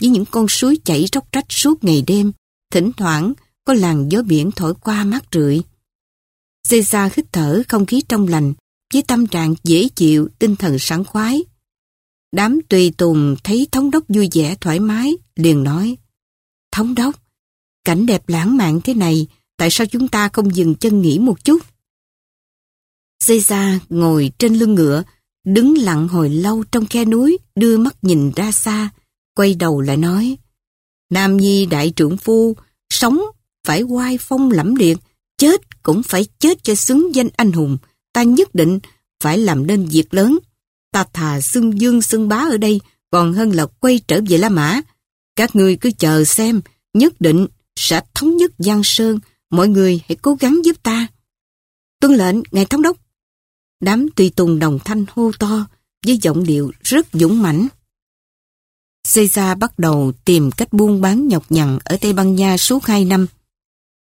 với những con suối chảy róc rách suốt ngày đêm, thỉnh thoảng có làn gió biển thổi qua mát rượi. Caesar hít thở không khí trong lành, với tâm trạng dễ chịu, tinh thần sảng khoái. Đám tùy tùng thấy thống đốc vui vẻ thoải mái, liền nói, Thống đốc, cảnh đẹp lãng mạn thế này, tại sao chúng ta không dừng chân nghỉ một chút? Caesar ngồi trên lưng ngựa, đứng lặng hồi lâu trong khe núi, đưa mắt nhìn ra xa, quay đầu lại nói, Nam Nhi đại trưởng phu, sống phải oai phong lẫm liệt, chết cũng phải chết cho xứng danh anh hùng, ta nhất định phải làm nên việc lớn. Ta thà xưng dương xưng bá ở đây còn hơn là quay trở về La Mã. Các ngươi cứ chờ xem, nhất định sẽ thống nhất Giang Sơn, mọi người hãy cố gắng giúp ta. Tuân lệnh, ngài thống đốc. Đám tùy tùng đồng thanh hô to với giọng điệu rất dũng mãnh. Caesar bắt đầu tìm cách buôn bán nhọc nhằn ở Tây Ban Nha suốt 2 năm.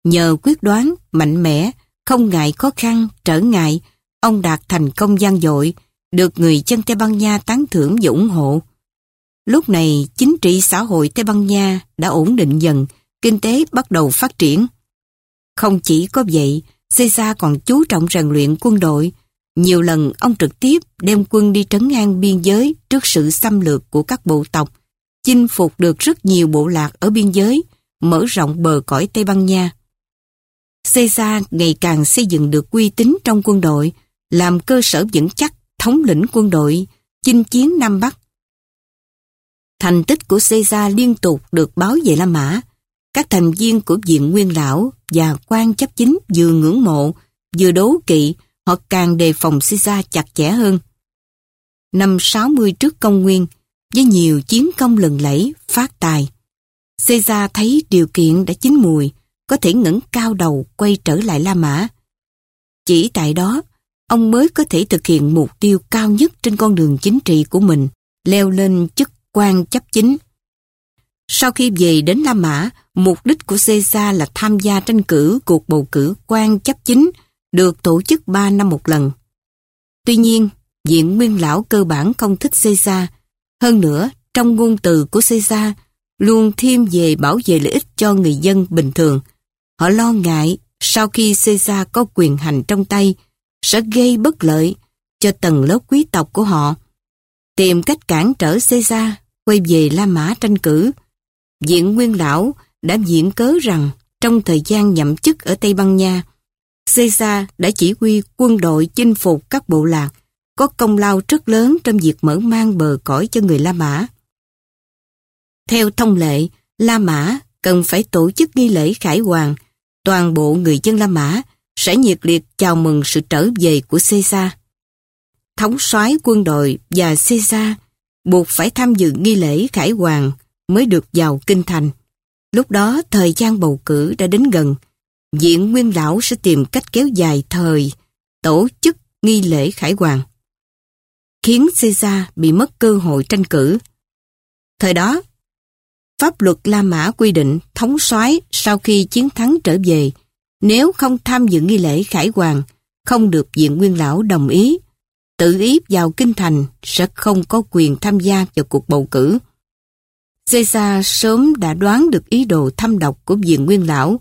Nhờ quyết đoán, mạnh mẽ, không ngại khó khăn, trở ngại, ông đạt thành công gian dội, được người dân Tây Ban Nha tán thưởng và ủng hộ. Lúc này, chính trị xã hội Tây Ban Nha đã ổn định dần, kinh tế bắt đầu phát triển. Không chỉ có vậy, Caesar còn chú trọng rèn luyện quân đội. Nhiều lần ông trực tiếp đem quân đi trấn an biên giới trước sự xâm lược của các bộ tộc, chinh phục được rất nhiều bộ lạc ở biên giới, mở rộng bờ cõi Tây Ban Nha. Caesar ngày càng xây dựng được uy tín trong quân đội, làm cơ sở vững chắc thống lĩnh quân đội, chinh chiến Nam Bắc. Thành tích của Caesar liên tục được báo về La Mã. Các thành viên của viện nguyên lão và quan chấp chính vừa ngưỡng mộ, vừa đố kỵ, họ càng đề phòng Caesar chặt chẽ hơn. Năm 60 trước công nguyên, với nhiều chiến công lừng lẫy, phát tài, Caesar thấy điều kiện đã chín mùi, có thể ngẩng cao đầu quay trở lại La Mã. Chỉ tại đó, ông mới có thể thực hiện mục tiêu cao nhất trên con đường chính trị của mình, leo lên chức quan chấp chính. Sau khi về đến La Mã, mục đích của Caesar là tham gia tranh cử cuộc bầu cử quan chấp chính được tổ chức 3 năm một lần. Tuy nhiên, diện nguyên lão cơ bản không thích Caesar. Hơn nữa, trong ngôn từ của Caesar luôn thêm về bảo vệ lợi ích cho người dân bình thường. Họ lo ngại sau khi Caesar có quyền hành trong tay sẽ gây bất lợi cho tầng lớp quý tộc của họ. Tìm cách cản trở Caesar quay về La Mã tranh cử. Diện Nguyên Lão đã diễn cớ rằng trong thời gian nhậm chức ở Tây Ban Nha, Caesar đã chỉ huy quân đội chinh phục các bộ lạc, có công lao rất lớn trong việc mở mang bờ cõi cho người La Mã. Theo thông lệ, La Mã cần phải tổ chức nghi lễ khải hoàng. Toàn bộ người dân La Mã sẽ nhiệt liệt chào mừng sự trở về của Caesar. Thống soái quân đội và Caesar buộc phải tham dự nghi lễ khải hoàng mới được vào kinh thành. Lúc đó thời gian bầu cử đã đến gần. Diện Nguyên Lão sẽ tìm cách kéo dài thời tổ chức nghi lễ khải hoàng. Khiến Caesar bị mất cơ hội tranh cử. Thời đó, pháp luật La Mã quy định thống soái sau khi chiến thắng trở về nếu không tham dự nghi lễ khải hoàng, không được diện nguyên lão đồng ý, tự ý vào kinh thành sẽ không có quyền tham gia vào cuộc bầu cử. Caesar sớm đã đoán được ý đồ thâm độc của diện nguyên lão.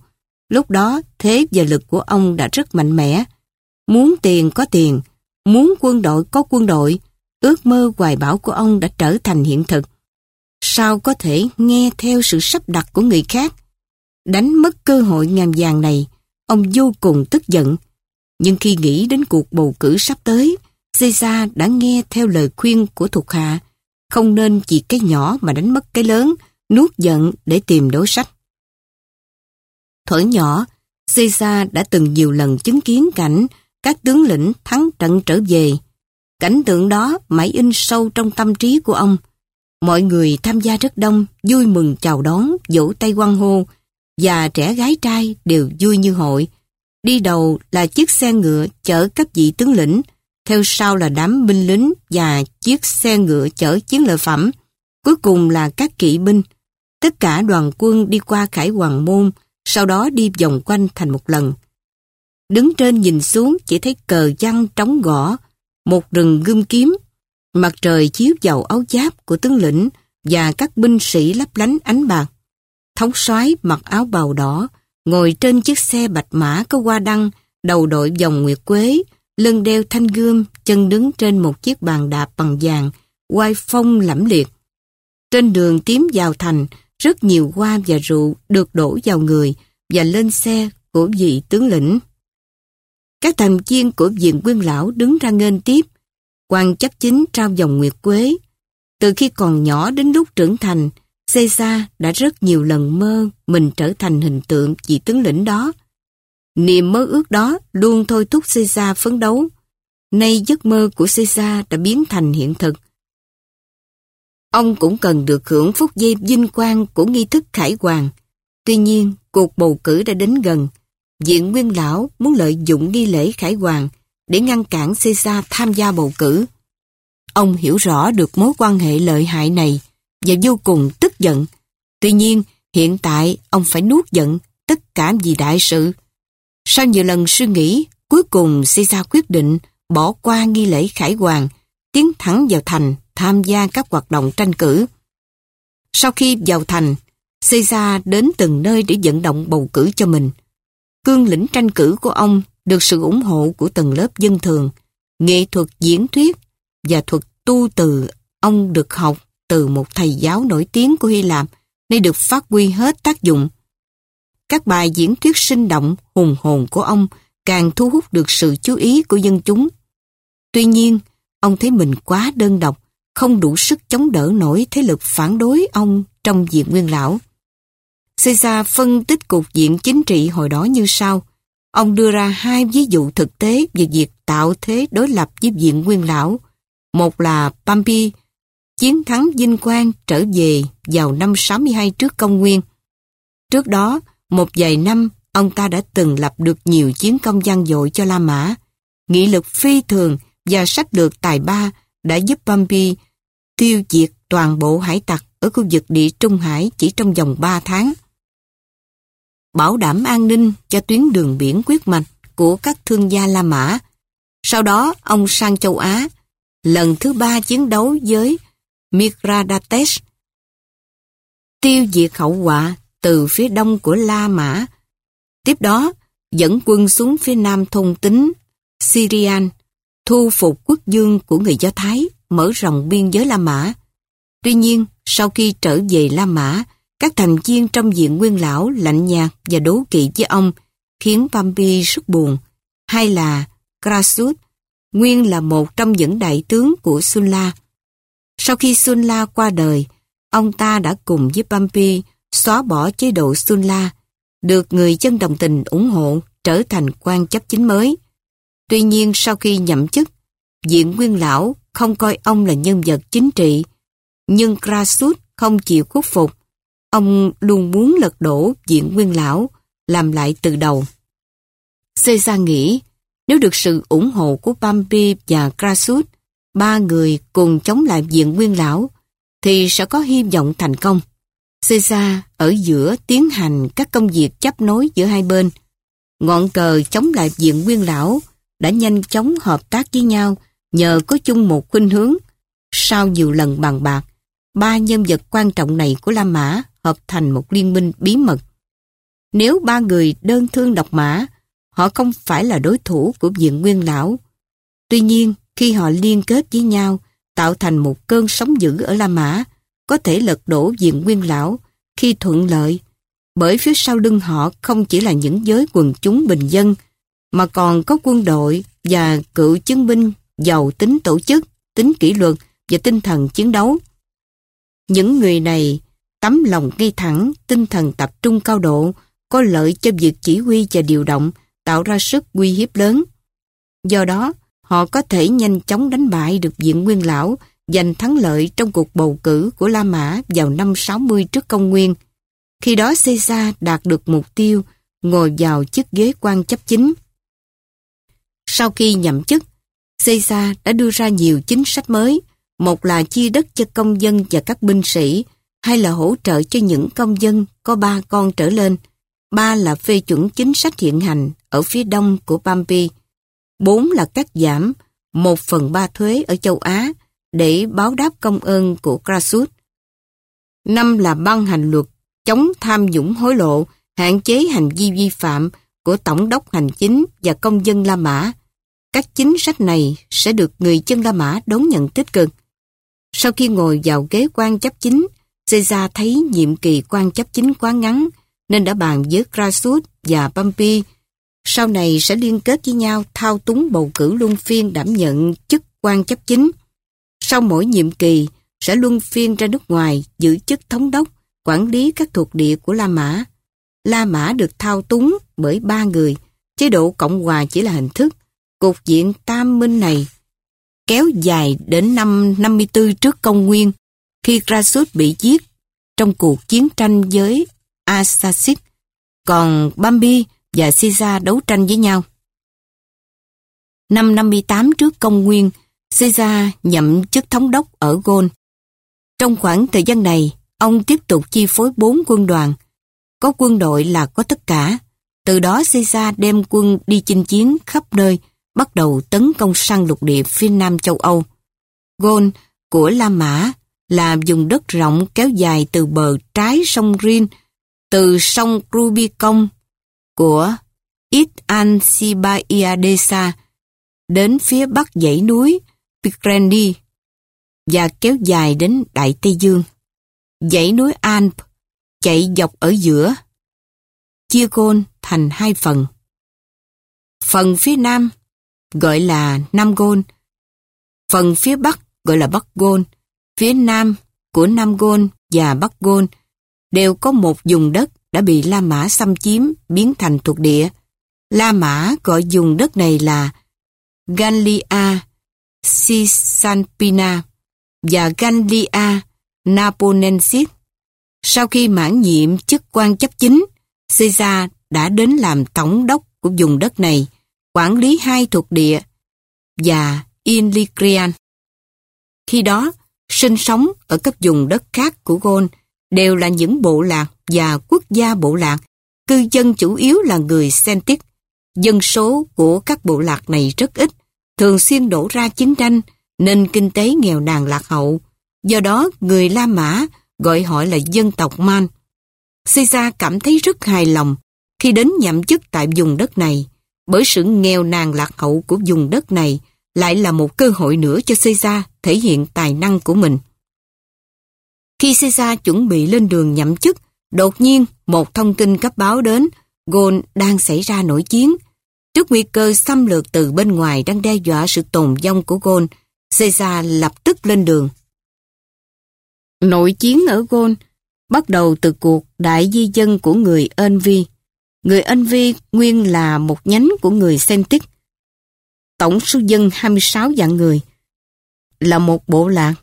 Lúc đó thế và lực của ông đã rất mạnh mẽ. Muốn tiền có tiền, muốn quân đội có quân đội, ước mơ hoài bão của ông đã trở thành hiện thực. Sao có thể nghe theo sự sắp đặt của người khác? Đánh mất cơ hội ngàn vàng này, Ông vô cùng tức giận. Nhưng khi nghĩ đến cuộc bầu cử sắp tới, Caesar đã nghe theo lời khuyên của thuộc hạ, không nên chỉ cái nhỏ mà đánh mất cái lớn, nuốt giận để tìm đối sách. Thuở nhỏ, Caesar đã từng nhiều lần chứng kiến cảnh các tướng lĩnh thắng trận trở về. Cảnh tượng đó mãi in sâu trong tâm trí của ông. Mọi người tham gia rất đông, vui mừng chào đón, vỗ tay quăng hô, và trẻ gái trai đều vui như hội. Đi đầu là chiếc xe ngựa chở các vị tướng lĩnh, theo sau là đám binh lính và chiếc xe ngựa chở chiến lợi phẩm, cuối cùng là các kỵ binh. Tất cả đoàn quân đi qua Khải Hoàng Môn, sau đó đi vòng quanh thành một lần. Đứng trên nhìn xuống chỉ thấy cờ văn trống gõ, một rừng gươm kiếm. Mặt trời chiếu vào áo giáp của tướng lĩnh và các binh sĩ lấp lánh ánh bạc. Thống soái mặc áo bào đỏ, ngồi trên chiếc xe bạch mã có hoa đăng, đầu đội vòng nguyệt quế, lưng đeo thanh gươm, chân đứng trên một chiếc bàn đạp bằng vàng, quai phong lẫm liệt. Trên đường tiến vào thành, rất nhiều hoa và rượu được đổ vào người và lên xe của vị tướng lĩnh. Các thành viên của viện quyên lão đứng ra nghênh tiếp, quan chấp chính trao dòng nguyệt quế. Từ khi còn nhỏ đến lúc trưởng thành, Caesar đã rất nhiều lần mơ mình trở thành hình tượng vị tướng lĩnh đó. Niềm mơ ước đó luôn thôi thúc Caesar phấn đấu. Nay giấc mơ của Caesar đã biến thành hiện thực. Ông cũng cần được hưởng phúc giây vinh quang của nghi thức khải hoàng. Tuy nhiên, cuộc bầu cử đã đến gần. Diện Nguyên Lão muốn lợi dụng nghi lễ khải hoàng để ngăn cản Caesar tham gia bầu cử. Ông hiểu rõ được mối quan hệ lợi hại này và vô cùng tức giận. Tuy nhiên, hiện tại ông phải nuốt giận tất cả vì đại sự. Sau nhiều lần suy nghĩ, cuối cùng Caesar quyết định bỏ qua nghi lễ khải hoàng, tiến thẳng vào thành tham gia các hoạt động tranh cử. Sau khi vào thành, Caesar đến từng nơi để vận động bầu cử cho mình. Cương lĩnh tranh cử của ông được sự ủng hộ của tầng lớp dân thường, nghệ thuật diễn thuyết và thuật tu từ ông được học từ một thầy giáo nổi tiếng của Hy Lạp nay được phát huy hết tác dụng. Các bài diễn thuyết sinh động, hùng hồn của ông càng thu hút được sự chú ý của dân chúng. Tuy nhiên, ông thấy mình quá đơn độc, không đủ sức chống đỡ nổi thế lực phản đối ông trong diện nguyên lão. Caesar phân tích cục diện chính trị hồi đó như sau. Ông đưa ra hai ví dụ thực tế về việc tạo thế đối lập với diện nguyên lão. Một là Pompey, chiến thắng vinh quang trở về vào năm 62 trước công nguyên. Trước đó, một vài năm, ông ta đã từng lập được nhiều chiến công gian dội cho La Mã. Nghị lực phi thường và sách lược tài ba đã giúp Pompey tiêu diệt toàn bộ hải tặc ở khu vực địa Trung Hải chỉ trong vòng 3 tháng. Bảo đảm an ninh cho tuyến đường biển quyết mạch của các thương gia La Mã. Sau đó, ông sang châu Á, lần thứ ba chiến đấu với Mithradates, tiêu diệt hậu quả từ phía đông của La Mã. Tiếp đó, dẫn quân xuống phía nam thôn tính Syrian, thu phục quốc dương của người Do Thái, mở rộng biên giới La Mã. Tuy nhiên, sau khi trở về La Mã, các thành viên trong diện nguyên lão lạnh nhạt và đố kỵ với ông, khiến Pampi rất buồn. Hay là Krasut, nguyên là một trong những đại tướng của Sunla. Sau khi Sunla qua đời, ông ta đã cùng với Pampi xóa bỏ chế độ Sunla, được người dân đồng tình ủng hộ trở thành quan chấp chính mới. Tuy nhiên sau khi nhậm chức, diện nguyên lão không coi ông là nhân vật chính trị, nhưng Krasut không chịu khuất phục. Ông luôn muốn lật đổ diện nguyên lão, làm lại từ đầu. Caesar nghĩ, nếu được sự ủng hộ của Pompey và Crassus, ba người cùng chống lại diện nguyên lão, thì sẽ có hy vọng thành công. Caesar ở giữa tiến hành các công việc chấp nối giữa hai bên. Ngọn cờ chống lại diện nguyên lão đã nhanh chóng hợp tác với nhau nhờ có chung một khuynh hướng. Sau nhiều lần bàn bạc, ba nhân vật quan trọng này của La Mã hợp thành một liên minh bí mật. Nếu ba người đơn thương độc mã, họ không phải là đối thủ của diện nguyên lão. Tuy nhiên, khi họ liên kết với nhau, tạo thành một cơn sóng dữ ở La Mã, có thể lật đổ diện nguyên lão khi thuận lợi, bởi phía sau lưng họ không chỉ là những giới quần chúng bình dân, mà còn có quân đội và cựu chứng binh giàu tính tổ chức, tính kỷ luật và tinh thần chiến đấu. Những người này tấm lòng ngay thẳng, tinh thần tập trung cao độ, có lợi cho việc chỉ huy và điều động, tạo ra sức uy hiếp lớn. Do đó, họ có thể nhanh chóng đánh bại được diện nguyên lão, giành thắng lợi trong cuộc bầu cử của La Mã vào năm 60 trước công nguyên. Khi đó Caesar đạt được mục tiêu, ngồi vào chức ghế quan chấp chính. Sau khi nhậm chức, Caesar đã đưa ra nhiều chính sách mới, một là chia đất cho công dân và các binh sĩ, hay là hỗ trợ cho những công dân có ba con trở lên, ba là phê chuẩn chính sách hiện hành ở phía đông của Pompey, bốn là cắt giảm một phần ba thuế ở châu Á để báo đáp công ơn của Crassus. Năm là ban hành luật chống tham nhũng hối lộ, hạn chế hành vi vi phạm của Tổng đốc Hành chính và công dân La Mã. Các chính sách này sẽ được người dân La Mã đón nhận tích cực. Sau khi ngồi vào ghế quan chấp chính, Caesar thấy nhiệm kỳ quan chấp chính quá ngắn, nên đã bàn với Crassus và Pompey sau này sẽ liên kết với nhau thao túng bầu cử luân phiên đảm nhận chức quan chấp chính. Sau mỗi nhiệm kỳ, sẽ luân phiên ra nước ngoài giữ chức thống đốc, quản lý các thuộc địa của La Mã. La Mã được thao túng bởi ba người, chế độ Cộng hòa chỉ là hình thức. Cục diện tam minh này kéo dài đến năm 54 trước công nguyên, khi Krasut bị giết trong cuộc chiến tranh với Asasit, còn Bambi và Caesar đấu tranh với nhau. Năm 58 trước công nguyên, Caesar nhậm chức thống đốc ở Gaul. Trong khoảng thời gian này, ông tiếp tục chi phối bốn quân đoàn. Có quân đội là có tất cả. Từ đó Caesar đem quân đi chinh chiến khắp nơi, bắt đầu tấn công sang lục địa phía nam châu Âu. Gaul của La Mã là vùng đất rộng kéo dài từ bờ trái sông Rin, từ sông Rubicon của Itan đến phía bắc dãy núi Picrandi và kéo dài đến Đại Tây Dương. Dãy núi Alp chạy dọc ở giữa, chia côn thành hai phần. Phần phía nam gọi là Nam Gôn, phần phía bắc gọi là Bắc Gôn, phía nam của Nam Gôn và Bắc Gôn đều có một vùng đất đã bị La Mã xâm chiếm biến thành thuộc địa. La Mã gọi vùng đất này là Gallia Cisampina và Gallia Naponensis. Sau khi mãn nhiệm chức quan chấp chính, Caesar đã đến làm tổng đốc của vùng đất này, quản lý hai thuộc địa và Inlicrian. Khi đó, sinh sống ở các vùng đất khác của Gôn đều là những bộ lạc và quốc gia bộ lạc, cư dân chủ yếu là người Celtic. Dân số của các bộ lạc này rất ít, thường xuyên đổ ra chiến tranh, nên kinh tế nghèo nàn lạc hậu. Do đó, người La Mã gọi họ là dân tộc Man. Caesar cảm thấy rất hài lòng khi đến nhậm chức tại vùng đất này, bởi sự nghèo nàn lạc hậu của vùng đất này lại là một cơ hội nữa cho Caesar thể hiện tài năng của mình. Khi Caesar chuẩn bị lên đường nhậm chức, đột nhiên một thông tin cấp báo đến Gaul đang xảy ra nổi chiến. Trước nguy cơ xâm lược từ bên ngoài đang đe dọa sự tồn vong của Gaul, Caesar lập tức lên đường. Nội chiến ở Gaul bắt đầu từ cuộc đại di dân của người Envy. Người Envy nguyên là một nhánh của người Celtic. Tổng số dân 26 vạn người, là một bộ lạc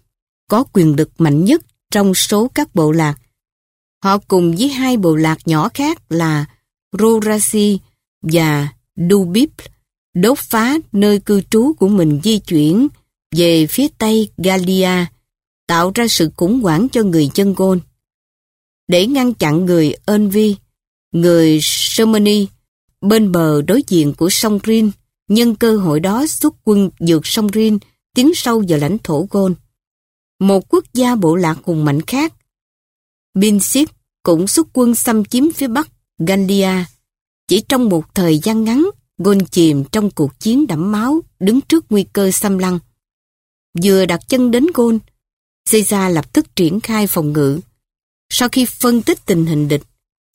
có quyền lực mạnh nhất trong số các bộ lạc. Họ cùng với hai bộ lạc nhỏ khác là Rorasi và Dubip đốt phá nơi cư trú của mình di chuyển về phía tây Galia, tạo ra sự khủng hoảng cho người chân Gôn. Để ngăn chặn người Envi, người Germany bên bờ đối diện của sông Rin, nhân cơ hội đó xuất quân vượt sông Rin tiến sâu vào lãnh thổ Gôn. Một quốc gia bộ lạc hùng mạnh khác, Binship cũng xuất quân xâm chiếm phía bắc Gandia. Chỉ trong một thời gian ngắn, Gôn chìm trong cuộc chiến đẫm máu, đứng trước nguy cơ xâm lăng. Vừa đặt chân đến Gôn, Caesar lập tức triển khai phòng ngự. Sau khi phân tích tình hình địch,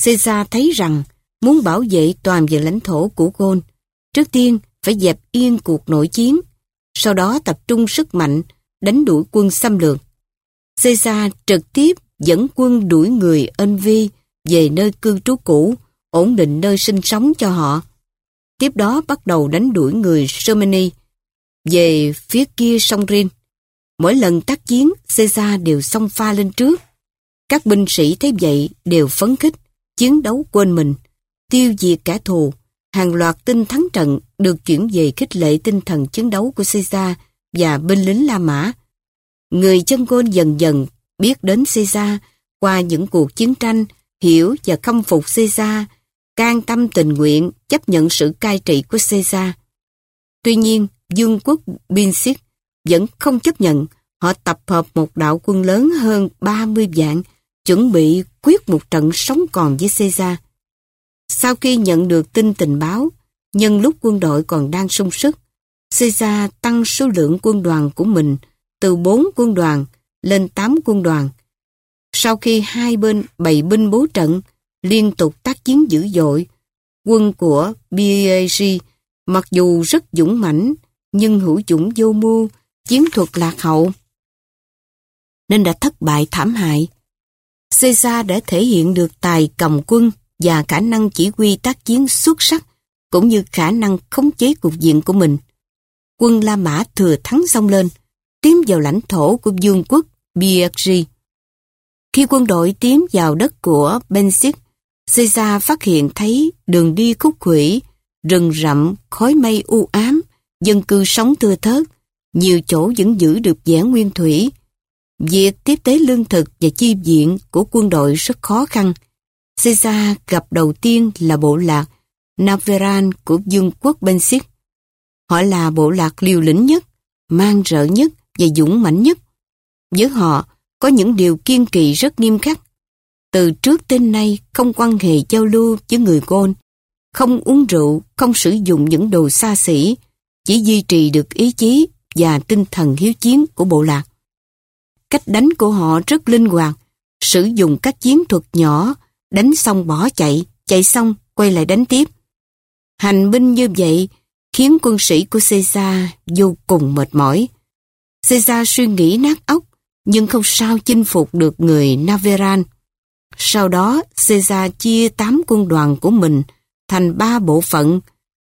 Caesar thấy rằng muốn bảo vệ toàn vẹn lãnh thổ của Gôn, trước tiên phải dẹp yên cuộc nội chiến, sau đó tập trung sức mạnh đánh đuổi quân xâm lược. Caesar trực tiếp dẫn quân đuổi người ân vi về nơi cư trú cũ, ổn định nơi sinh sống cho họ. Tiếp đó bắt đầu đánh đuổi người Germany về phía kia sông Rin. Mỗi lần tác chiến, Caesar đều xông pha lên trước. Các binh sĩ thấy vậy đều phấn khích, chiến đấu quên mình, tiêu diệt kẻ thù. Hàng loạt tinh thắng trận được chuyển về khích lệ tinh thần chiến đấu của Caesar và binh lính La Mã. Người chân Gôn dần dần biết đến Caesar qua những cuộc chiến tranh, hiểu và khâm phục Caesar, can tâm tình nguyện chấp nhận sự cai trị của Caesar. Tuy nhiên, Dương quốc Binsic vẫn không chấp nhận họ tập hợp một đạo quân lớn hơn 30 vạn chuẩn bị quyết một trận sống còn với Caesar. Sau khi nhận được tin tình báo, nhân lúc quân đội còn đang sung sức, Caesar tăng số lượng quân đoàn của mình từ 4 quân đoàn lên 8 quân đoàn. Sau khi hai bên bày binh bố trận, liên tục tác chiến dữ dội, quân của BAG mặc dù rất dũng mãnh nhưng hữu dũng vô mưu, chiến thuật lạc hậu, nên đã thất bại thảm hại. Caesar đã thể hiện được tài cầm quân và khả năng chỉ huy tác chiến xuất sắc, cũng như khả năng khống chế cục diện của mình. Quân La Mã thừa thắng xông lên, tiến vào lãnh thổ của vương quốc Biagri. Khi quân đội tiến vào đất của Bensic, Caesar phát hiện thấy đường đi khúc khủy, rừng rậm, khói mây u ám, dân cư sống thưa thớt, nhiều chỗ vẫn giữ được vẻ nguyên thủy. Việc tiếp tế lương thực và chi viện của quân đội rất khó khăn. Caesar gặp đầu tiên là bộ lạc Naveran của vương quốc Bensic. Họ là bộ lạc liều lĩnh nhất, mang rợ nhất và dũng mãnh nhất. Với họ có những điều kiên kỳ rất nghiêm khắc. Từ trước đến nay không quan hệ giao lưu với người Gôn, không uống rượu, không sử dụng những đồ xa xỉ, chỉ duy trì được ý chí và tinh thần hiếu chiến của bộ lạc. Cách đánh của họ rất linh hoạt, sử dụng các chiến thuật nhỏ, đánh xong bỏ chạy, chạy xong quay lại đánh tiếp. Hành binh như vậy khiến quân sĩ của Caesar vô cùng mệt mỏi. Caesar suy nghĩ nát óc, nhưng không sao chinh phục được người Naveran. Sau đó, Caesar chia tám quân đoàn của mình thành ba bộ phận,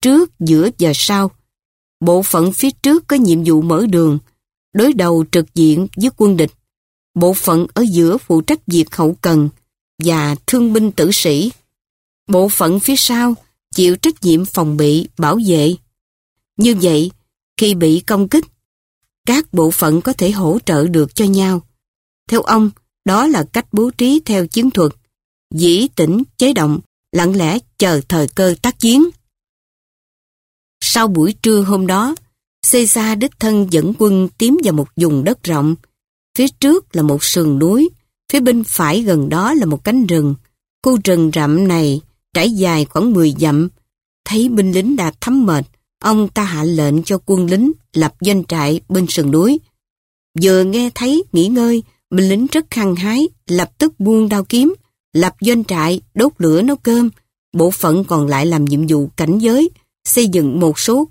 trước, giữa và sau. Bộ phận phía trước có nhiệm vụ mở đường, đối đầu trực diện với quân địch. Bộ phận ở giữa phụ trách việc hậu cần và thương binh tử sĩ. Bộ phận phía sau chịu trách nhiệm phòng bị, bảo vệ. Như vậy, khi bị công kích, các bộ phận có thể hỗ trợ được cho nhau. Theo ông, đó là cách bố trí theo chiến thuật, dĩ tĩnh, chế động, lặng lẽ chờ thời cơ tác chiến. Sau buổi trưa hôm đó, Caesar đích thân dẫn quân tiến vào một vùng đất rộng. Phía trước là một sườn núi, phía bên phải gần đó là một cánh rừng. Khu rừng rậm này trải dài khoảng 10 dặm. Thấy binh lính đã thấm mệt, ông ta hạ lệnh cho quân lính lập doanh trại bên sườn núi. Vừa nghe thấy nghỉ ngơi, binh lính rất khăng hái, lập tức buông đao kiếm, lập doanh trại, đốt lửa nấu cơm. Bộ phận còn lại làm nhiệm vụ cảnh giới, xây dựng một số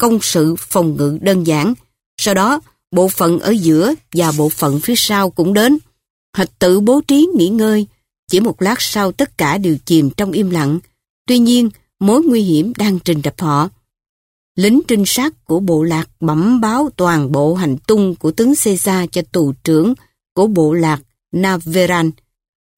công sự phòng ngự đơn giản. Sau đó, bộ phận ở giữa và bộ phận phía sau cũng đến. Họ tự bố trí nghỉ ngơi. Chỉ một lát sau tất cả đều chìm trong im lặng. Tuy nhiên, mối nguy hiểm đang trình đập họ. Lính trinh sát của bộ lạc bẩm báo toàn bộ hành tung của tướng Caesar cho tù trưởng của bộ lạc Naveran.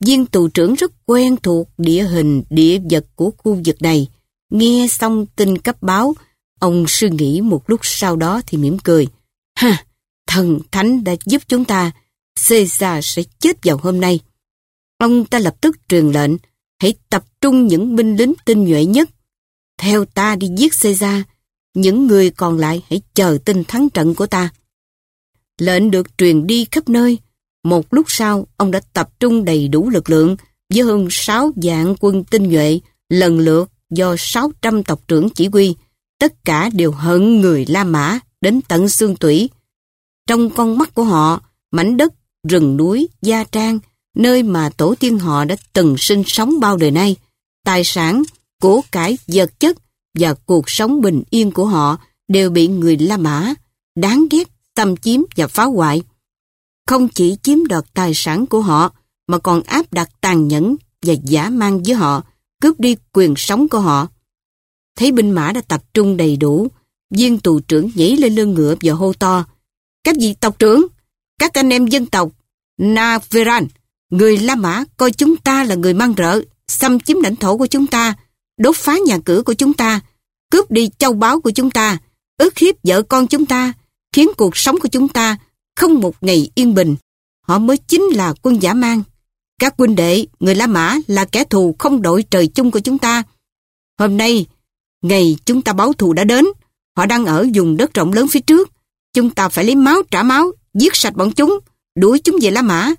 Viên tù trưởng rất quen thuộc địa hình, địa vật của khu vực này. Nghe xong tin cấp báo, ông suy nghĩ một lúc sau đó thì mỉm cười. Ha, thần thánh đã giúp chúng ta, Caesar sẽ chết vào hôm nay. Ông ta lập tức truyền lệnh, hãy tập trung những binh lính tinh nhuệ nhất. Theo ta đi giết Caesar, những người còn lại hãy chờ tin thắng trận của ta. Lệnh được truyền đi khắp nơi. Một lúc sau, ông đã tập trung đầy đủ lực lượng với hơn 6 vạn quân tinh nhuệ, lần lượt do 600 tộc trưởng chỉ huy. Tất cả đều hận người La Mã đến tận xương tủy. Trong con mắt của họ, mảnh đất, rừng núi, gia trang, nơi mà tổ tiên họ đã từng sinh sống bao đời nay, tài sản, của cải, vật chất và cuộc sống bình yên của họ đều bị người La Mã đáng ghét, xâm chiếm và phá hoại. Không chỉ chiếm đoạt tài sản của họ mà còn áp đặt tàn nhẫn và giả mang với họ, cướp đi quyền sống của họ. Thấy binh mã đã tập trung đầy đủ, viên tù trưởng nhảy lên lưng ngựa và hô to. Các vị tộc trưởng, các anh em dân tộc, Naveran, người La Mã coi chúng ta là người mang rợ, xâm chiếm lãnh thổ của chúng ta, đốt phá nhà cửa của chúng ta, cướp đi châu báu của chúng ta, ức hiếp vợ con chúng ta, khiến cuộc sống của chúng ta không một ngày yên bình. Họ mới chính là quân giả mang. Các quân đệ, người La Mã là kẻ thù không đội trời chung của chúng ta. Hôm nay, ngày chúng ta báo thù đã đến, họ đang ở vùng đất rộng lớn phía trước. Chúng ta phải lấy máu trả máu, giết sạch bọn chúng, đuổi chúng về La Mã.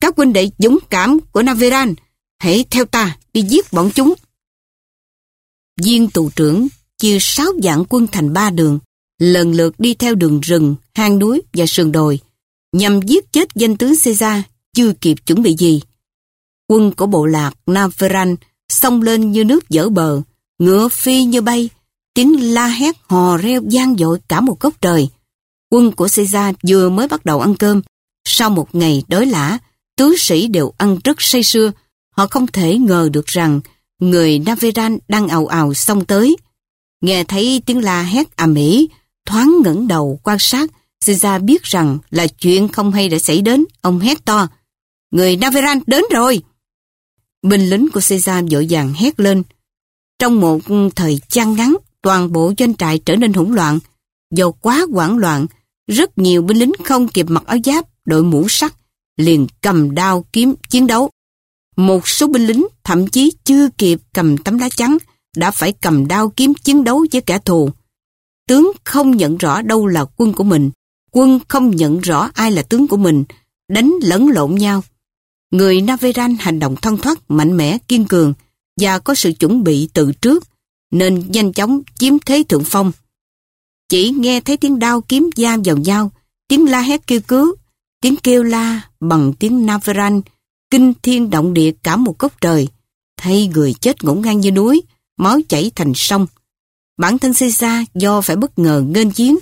các huynh đệ dũng cảm của Naveran, hãy theo ta đi giết bọn chúng. Viên tù trưởng chia sáu dạng quân thành ba đường, lần lượt đi theo đường rừng, hang núi và sườn đồi, nhằm giết chết danh tướng Caesar chưa kịp chuẩn bị gì. Quân của bộ lạc Naveran xông lên như nước dở bờ, ngựa phi như bay, tiếng la hét hò reo gian dội cả một góc trời. Quân của Caesar vừa mới bắt đầu ăn cơm, sau một ngày đói lã, tứ sĩ đều ăn rất say sưa, họ không thể ngờ được rằng người Naveran đang ào ào xông tới. Nghe thấy tiếng la hét ầm ĩ, thoáng ngẩng đầu quan sát, Caesar biết rằng là chuyện không hay đã xảy đến, ông hét to. Người Naveran đến rồi! Binh lính của Caesar vội vàng hét lên. Trong một thời gian ngắn, toàn bộ doanh trại trở nên hỗn loạn. Do quá hoảng loạn, rất nhiều binh lính không kịp mặc áo giáp, đội mũ sắt, liền cầm đao kiếm chiến đấu. Một số binh lính thậm chí chưa kịp cầm tấm lá trắng, đã phải cầm đao kiếm chiến đấu với kẻ thù. Tướng không nhận rõ đâu là quân của mình, quân không nhận rõ ai là tướng của mình, đánh lẫn lộn nhau. Người Naveran hành động thông thoát, mạnh mẽ, kiên cường và có sự chuẩn bị từ trước, nên nhanh chóng chiếm thế thượng phong. Chỉ nghe thấy tiếng đao kiếm giam vào nhau, tiếng la hét kêu cứu, tiếng kêu la bằng tiếng Naveran, kinh thiên động địa cả một góc trời, thay người chết ngổn ngang như núi, máu chảy thành sông. Bản thân Caesar do phải bất ngờ nghênh chiến,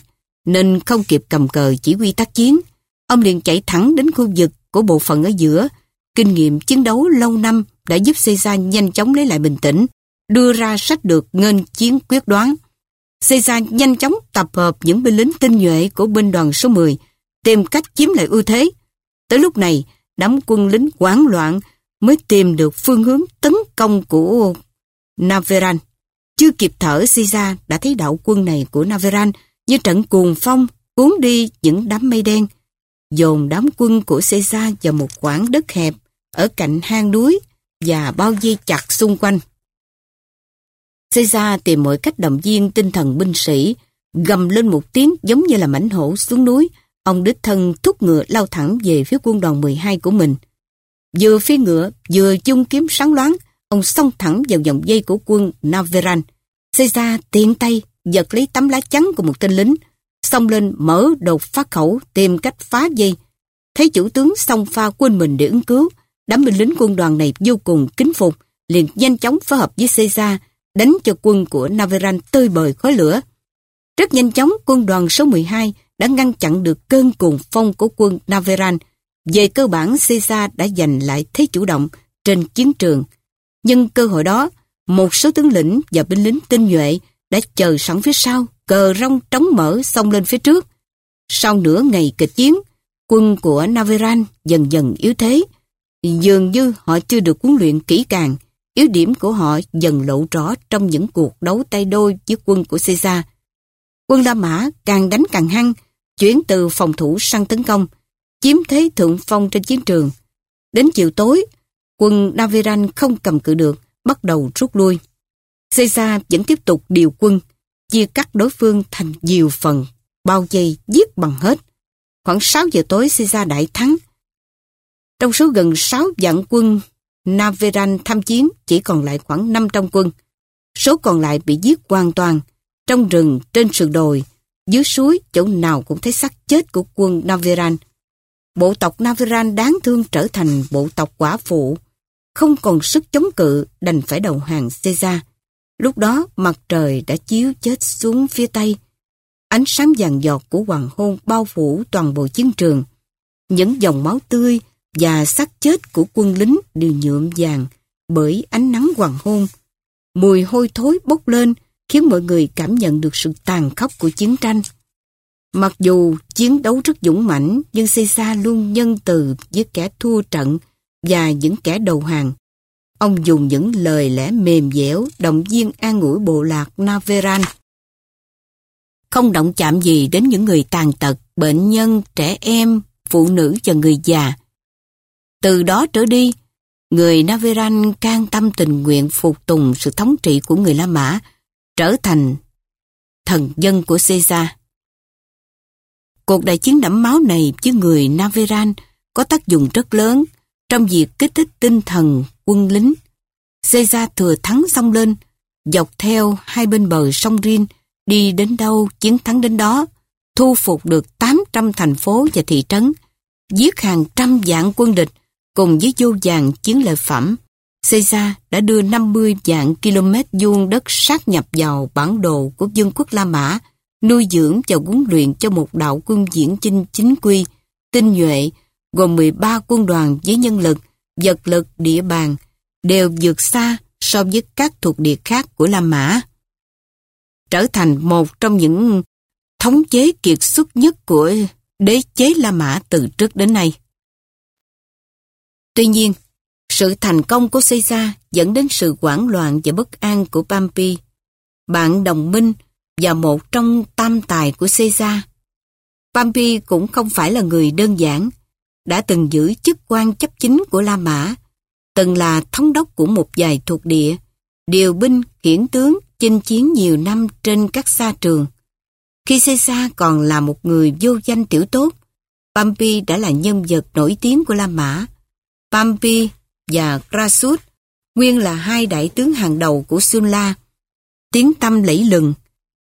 nên không kịp cầm cờ chỉ huy tác chiến. Ông liền chạy thẳng đến khu vực của bộ phận ở giữa. Kinh nghiệm chiến đấu lâu năm đã giúp Caesar nhanh chóng lấy lại bình tĩnh, đưa ra sách được nghênh chiến quyết đoán. Caesar nhanh chóng tập hợp những binh lính tinh nhuệ của binh đoàn số 10, tìm cách chiếm lại ưu thế. Tới lúc này, đám quân lính hoảng loạn mới tìm được phương hướng tấn công của Naveran. Chưa kịp thở Caesar đã thấy đạo quân này của Naveran như trận cuồng phong cuốn đi những đám mây đen, dồn đám quân của Caesar vào một khoảng đất hẹp ở cạnh hang núi và bao dây chặt xung quanh. Caesar tìm mọi cách động viên tinh thần binh sĩ, gầm lên một tiếng giống như là mảnh hổ xuống núi, ông đích thân thúc ngựa lao thẳng về phía quân đoàn 12 của mình. Vừa phi ngựa, vừa chung kiếm sáng loáng, ông xông thẳng vào dòng dây của quân Naveran. Caesar tiện tay giật lấy tấm lá chắn của một tên lính, xông lên mở đột phát khẩu tìm cách phá dây. Thấy chủ tướng xông pha quên mình để ứng cứu, đám binh lính quân đoàn này vô cùng kính phục, liền nhanh chóng phối hợp với Caesar đánh cho quân của Naveran tơi bời khói lửa. Rất nhanh chóng, quân đoàn số 12 đã ngăn chặn được cơn cuồng phong của quân Naveran. Về cơ bản, Caesar đã giành lại thế chủ động trên chiến trường. Nhưng cơ hội đó, một số tướng lĩnh và binh lính tinh nhuệ đã chờ sẵn phía sau, cờ rong trống mở xông lên phía trước. Sau nửa ngày kịch chiến, quân của Naveran dần dần yếu thế. Dường như họ chưa được huấn luyện kỹ càng, yếu điểm của họ dần lộ rõ trong những cuộc đấu tay đôi với quân của Caesar. Quân La Mã càng đánh càng hăng, chuyển từ phòng thủ sang tấn công, chiếm thế thượng phong trên chiến trường. Đến chiều tối, quân Naviran không cầm cự được, bắt đầu rút lui. Caesar vẫn tiếp tục điều quân, chia cắt đối phương thành nhiều phần, bao dây giết bằng hết. Khoảng 6 giờ tối Caesar đại thắng. Trong số gần 6 vạn quân, Naveran tham chiến chỉ còn lại khoảng 500 quân. Số còn lại bị giết hoàn toàn, trong rừng, trên sườn đồi, dưới suối, chỗ nào cũng thấy xác chết của quân Naveran. Bộ tộc Naveran đáng thương trở thành bộ tộc quả phụ, không còn sức chống cự đành phải đầu hàng Caesar. Lúc đó mặt trời đã chiếu chết xuống phía tây. Ánh sáng vàng giọt của hoàng hôn bao phủ toàn bộ chiến trường. Những dòng máu tươi và xác chết của quân lính đều nhuộm vàng bởi ánh nắng hoàng hôn. Mùi hôi thối bốc lên khiến mọi người cảm nhận được sự tàn khốc của chiến tranh. Mặc dù chiến đấu rất dũng mãnh, nhưng Caesar luôn nhân từ với kẻ thua trận và những kẻ đầu hàng. Ông dùng những lời lẽ mềm dẻo động viên an ủi bộ lạc Naveran. Không động chạm gì đến những người tàn tật, bệnh nhân, trẻ em, phụ nữ và người già. Từ đó trở đi, người Naveran can tâm tình nguyện phục tùng sự thống trị của người La Mã, trở thành thần dân của Caesar. Cuộc đại chiến đẫm máu này với người Naveran có tác dụng rất lớn trong việc kích thích tinh thần quân lính. Caesar thừa thắng xông lên, dọc theo hai bên bờ sông Rin, đi đến đâu chiến thắng đến đó, thu phục được 800 thành phố và thị trấn, giết hàng trăm vạn quân địch cùng với vô vàng chiến lợi phẩm. Caesar đã đưa 50 vạn km vuông đất sát nhập vào bản đồ của vương quốc La Mã, nuôi dưỡng và huấn luyện cho một đạo quân diễn chinh chính quy, tinh nhuệ, gồm 13 quân đoàn với nhân lực, vật lực, địa bàn, đều vượt xa so với các thuộc địa khác của La Mã. Trở thành một trong những thống chế kiệt xuất nhất của đế chế La Mã từ trước đến nay. Tuy nhiên, sự thành công của Caesar dẫn đến sự hoảng loạn và bất an của Pompey, bạn đồng minh và một trong tam tài của Caesar. Pompey cũng không phải là người đơn giản, đã từng giữ chức quan chấp chính của La Mã, từng là thống đốc của một vài thuộc địa, điều binh, khiển tướng, chinh chiến nhiều năm trên các xa trường. Khi Caesar còn là một người vô danh tiểu tốt, Pompey đã là nhân vật nổi tiếng của La Mã. Pampi và Crassus nguyên là hai đại tướng hàng đầu của Sunla. tiếng tâm lẫy lừng.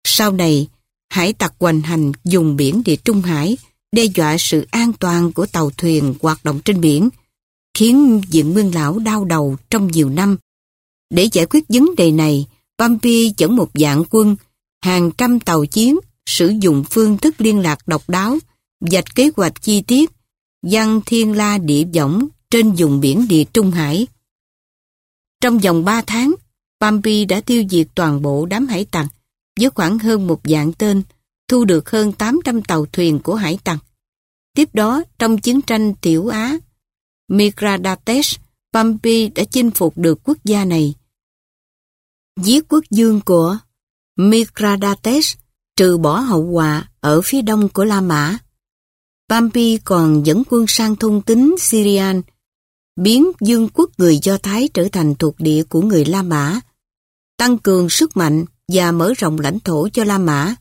Sau này, hải tặc hoành hành dùng biển địa Trung Hải đe dọa sự an toàn của tàu thuyền hoạt động trên biển, khiến diện nguyên lão đau đầu trong nhiều năm. Để giải quyết vấn đề này, Pampi dẫn một dạng quân, hàng trăm tàu chiến, sử dụng phương thức liên lạc độc đáo, dạch kế hoạch chi tiết, văn thiên la địa võng trên vùng biển địa Trung Hải. Trong vòng 3 tháng, Pompey đã tiêu diệt toàn bộ đám hải tặc với khoảng hơn một dạng tên, thu được hơn 800 tàu thuyền của hải tặc. Tiếp đó, trong chiến tranh Tiểu Á, Migradates, Pompey đã chinh phục được quốc gia này. Giết quốc dương của Migradates trừ bỏ hậu quả ở phía đông của La Mã. Pompey còn dẫn quân sang thôn tính Syrian, biến dương quốc người Do Thái trở thành thuộc địa của người La Mã, tăng cường sức mạnh và mở rộng lãnh thổ cho La Mã.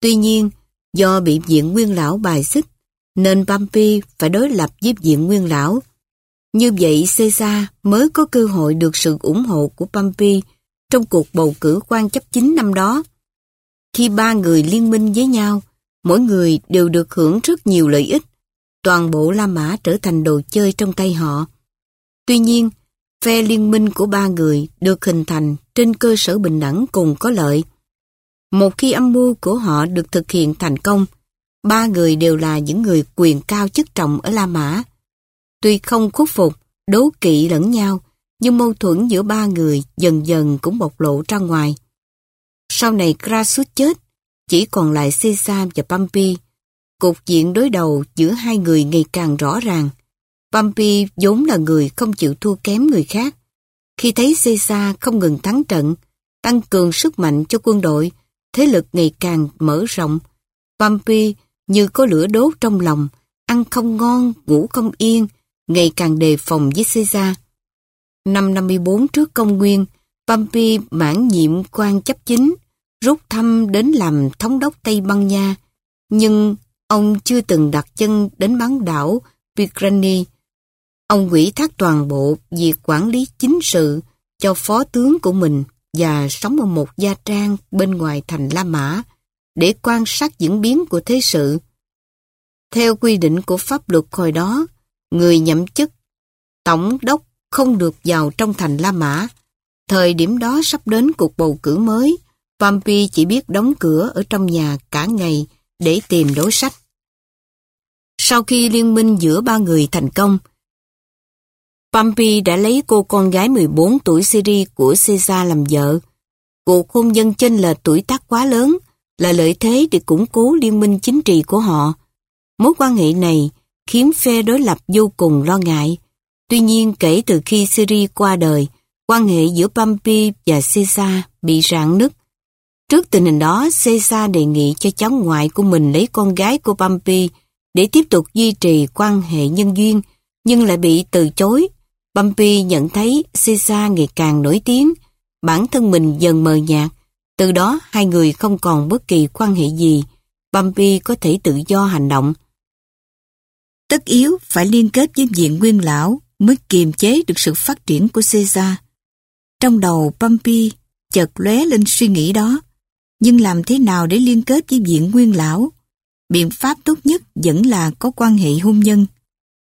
Tuy nhiên, do bị diện nguyên lão bài xích, nên Pompey phải đối lập với diện nguyên lão. Như vậy Caesar mới có cơ hội được sự ủng hộ của Pompey trong cuộc bầu cử quan chấp chính năm đó. Khi ba người liên minh với nhau, mỗi người đều được hưởng rất nhiều lợi ích. Toàn bộ La Mã trở thành đồ chơi trong tay họ. Tuy nhiên, phe liên minh của ba người được hình thành trên cơ sở bình đẳng cùng có lợi. Một khi âm mưu của họ được thực hiện thành công, ba người đều là những người quyền cao chức trọng ở La Mã. Tuy không khuất phục, đố kỵ lẫn nhau, nhưng mâu thuẫn giữa ba người dần dần cũng bộc lộ ra ngoài. Sau này Crassus chết, chỉ còn lại Caesar và Pompey. Cục diện đối đầu giữa hai người ngày càng rõ ràng. Pompey vốn là người không chịu thua kém người khác. Khi thấy Caesar không ngừng thắng trận, tăng cường sức mạnh cho quân đội, thế lực ngày càng mở rộng. Pompey như có lửa đốt trong lòng, ăn không ngon, ngủ không yên, ngày càng đề phòng với Caesar. Năm 54 trước công nguyên, Pompey mãn nhiệm quan chấp chính, rút thăm đến làm thống đốc Tây Ban Nha, nhưng ông chưa từng đặt chân đến bán đảo Vigrani. Ông quỷ thác toàn bộ việc quản lý chính sự cho phó tướng của mình và sống ở một gia trang bên ngoài thành La Mã để quan sát diễn biến của thế sự. Theo quy định của pháp luật hồi đó, người nhậm chức tổng đốc không được vào trong thành La Mã. Thời điểm đó sắp đến cuộc bầu cử mới, Pompey chỉ biết đóng cửa ở trong nhà cả ngày để tìm đối sách. Sau khi liên minh giữa ba người thành công, Pompey đã lấy cô con gái 14 tuổi Syria của Caesar làm vợ. Cuộc hôn nhân chênh lệch tuổi tác quá lớn là lợi thế để củng cố liên minh chính trị của họ. Mối quan hệ này khiến phe đối lập vô cùng lo ngại. Tuy nhiên kể từ khi Syria qua đời, quan hệ giữa Pompey và Caesar bị rạn nứt. Trước tình hình đó, Caesar đề nghị cho cháu ngoại của mình lấy con gái của Pompey để tiếp tục duy trì quan hệ nhân duyên, nhưng lại bị từ chối. Bumpy nhận thấy Sisa ngày càng nổi tiếng, bản thân mình dần mờ nhạt, từ đó hai người không còn bất kỳ quan hệ gì, Bumpy có thể tự do hành động. Tất yếu phải liên kết với diện nguyên lão mới kiềm chế được sự phát triển của Caesar. Trong đầu Bumpy chợt lóe lên suy nghĩ đó, nhưng làm thế nào để liên kết với diện nguyên lão? Biện pháp tốt nhất vẫn là có quan hệ hôn nhân.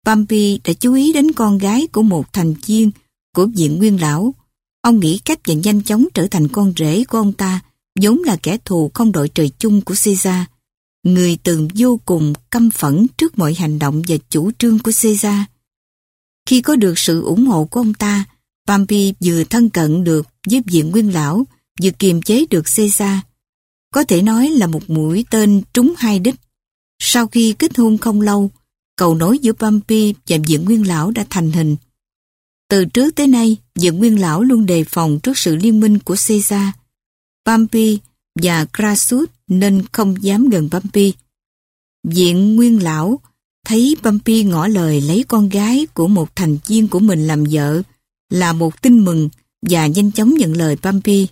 Bambi đã chú ý đến con gái của một thành viên của viện nguyên lão. Ông nghĩ cách và nhanh chóng trở thành con rể của ông ta, vốn là kẻ thù không đội trời chung của Caesar. Người từng vô cùng căm phẫn trước mọi hành động và chủ trương của Caesar. Khi có được sự ủng hộ của ông ta, Pompey vừa thân cận được với viện nguyên lão, vừa kiềm chế được Caesar. Có thể nói là một mũi tên trúng hai đích. Sau khi kết hôn không lâu, cầu nối giữa Bumpy và diện nguyên lão đã thành hình. Từ trước tới nay, diện nguyên lão luôn đề phòng trước sự liên minh của Caesar. Bumpy và Crassus nên không dám gần Bumpy diện nguyên lão thấy Bumpy ngỏ lời lấy con gái của một thành viên của mình làm vợ là một tin mừng và nhanh chóng nhận lời Bumpy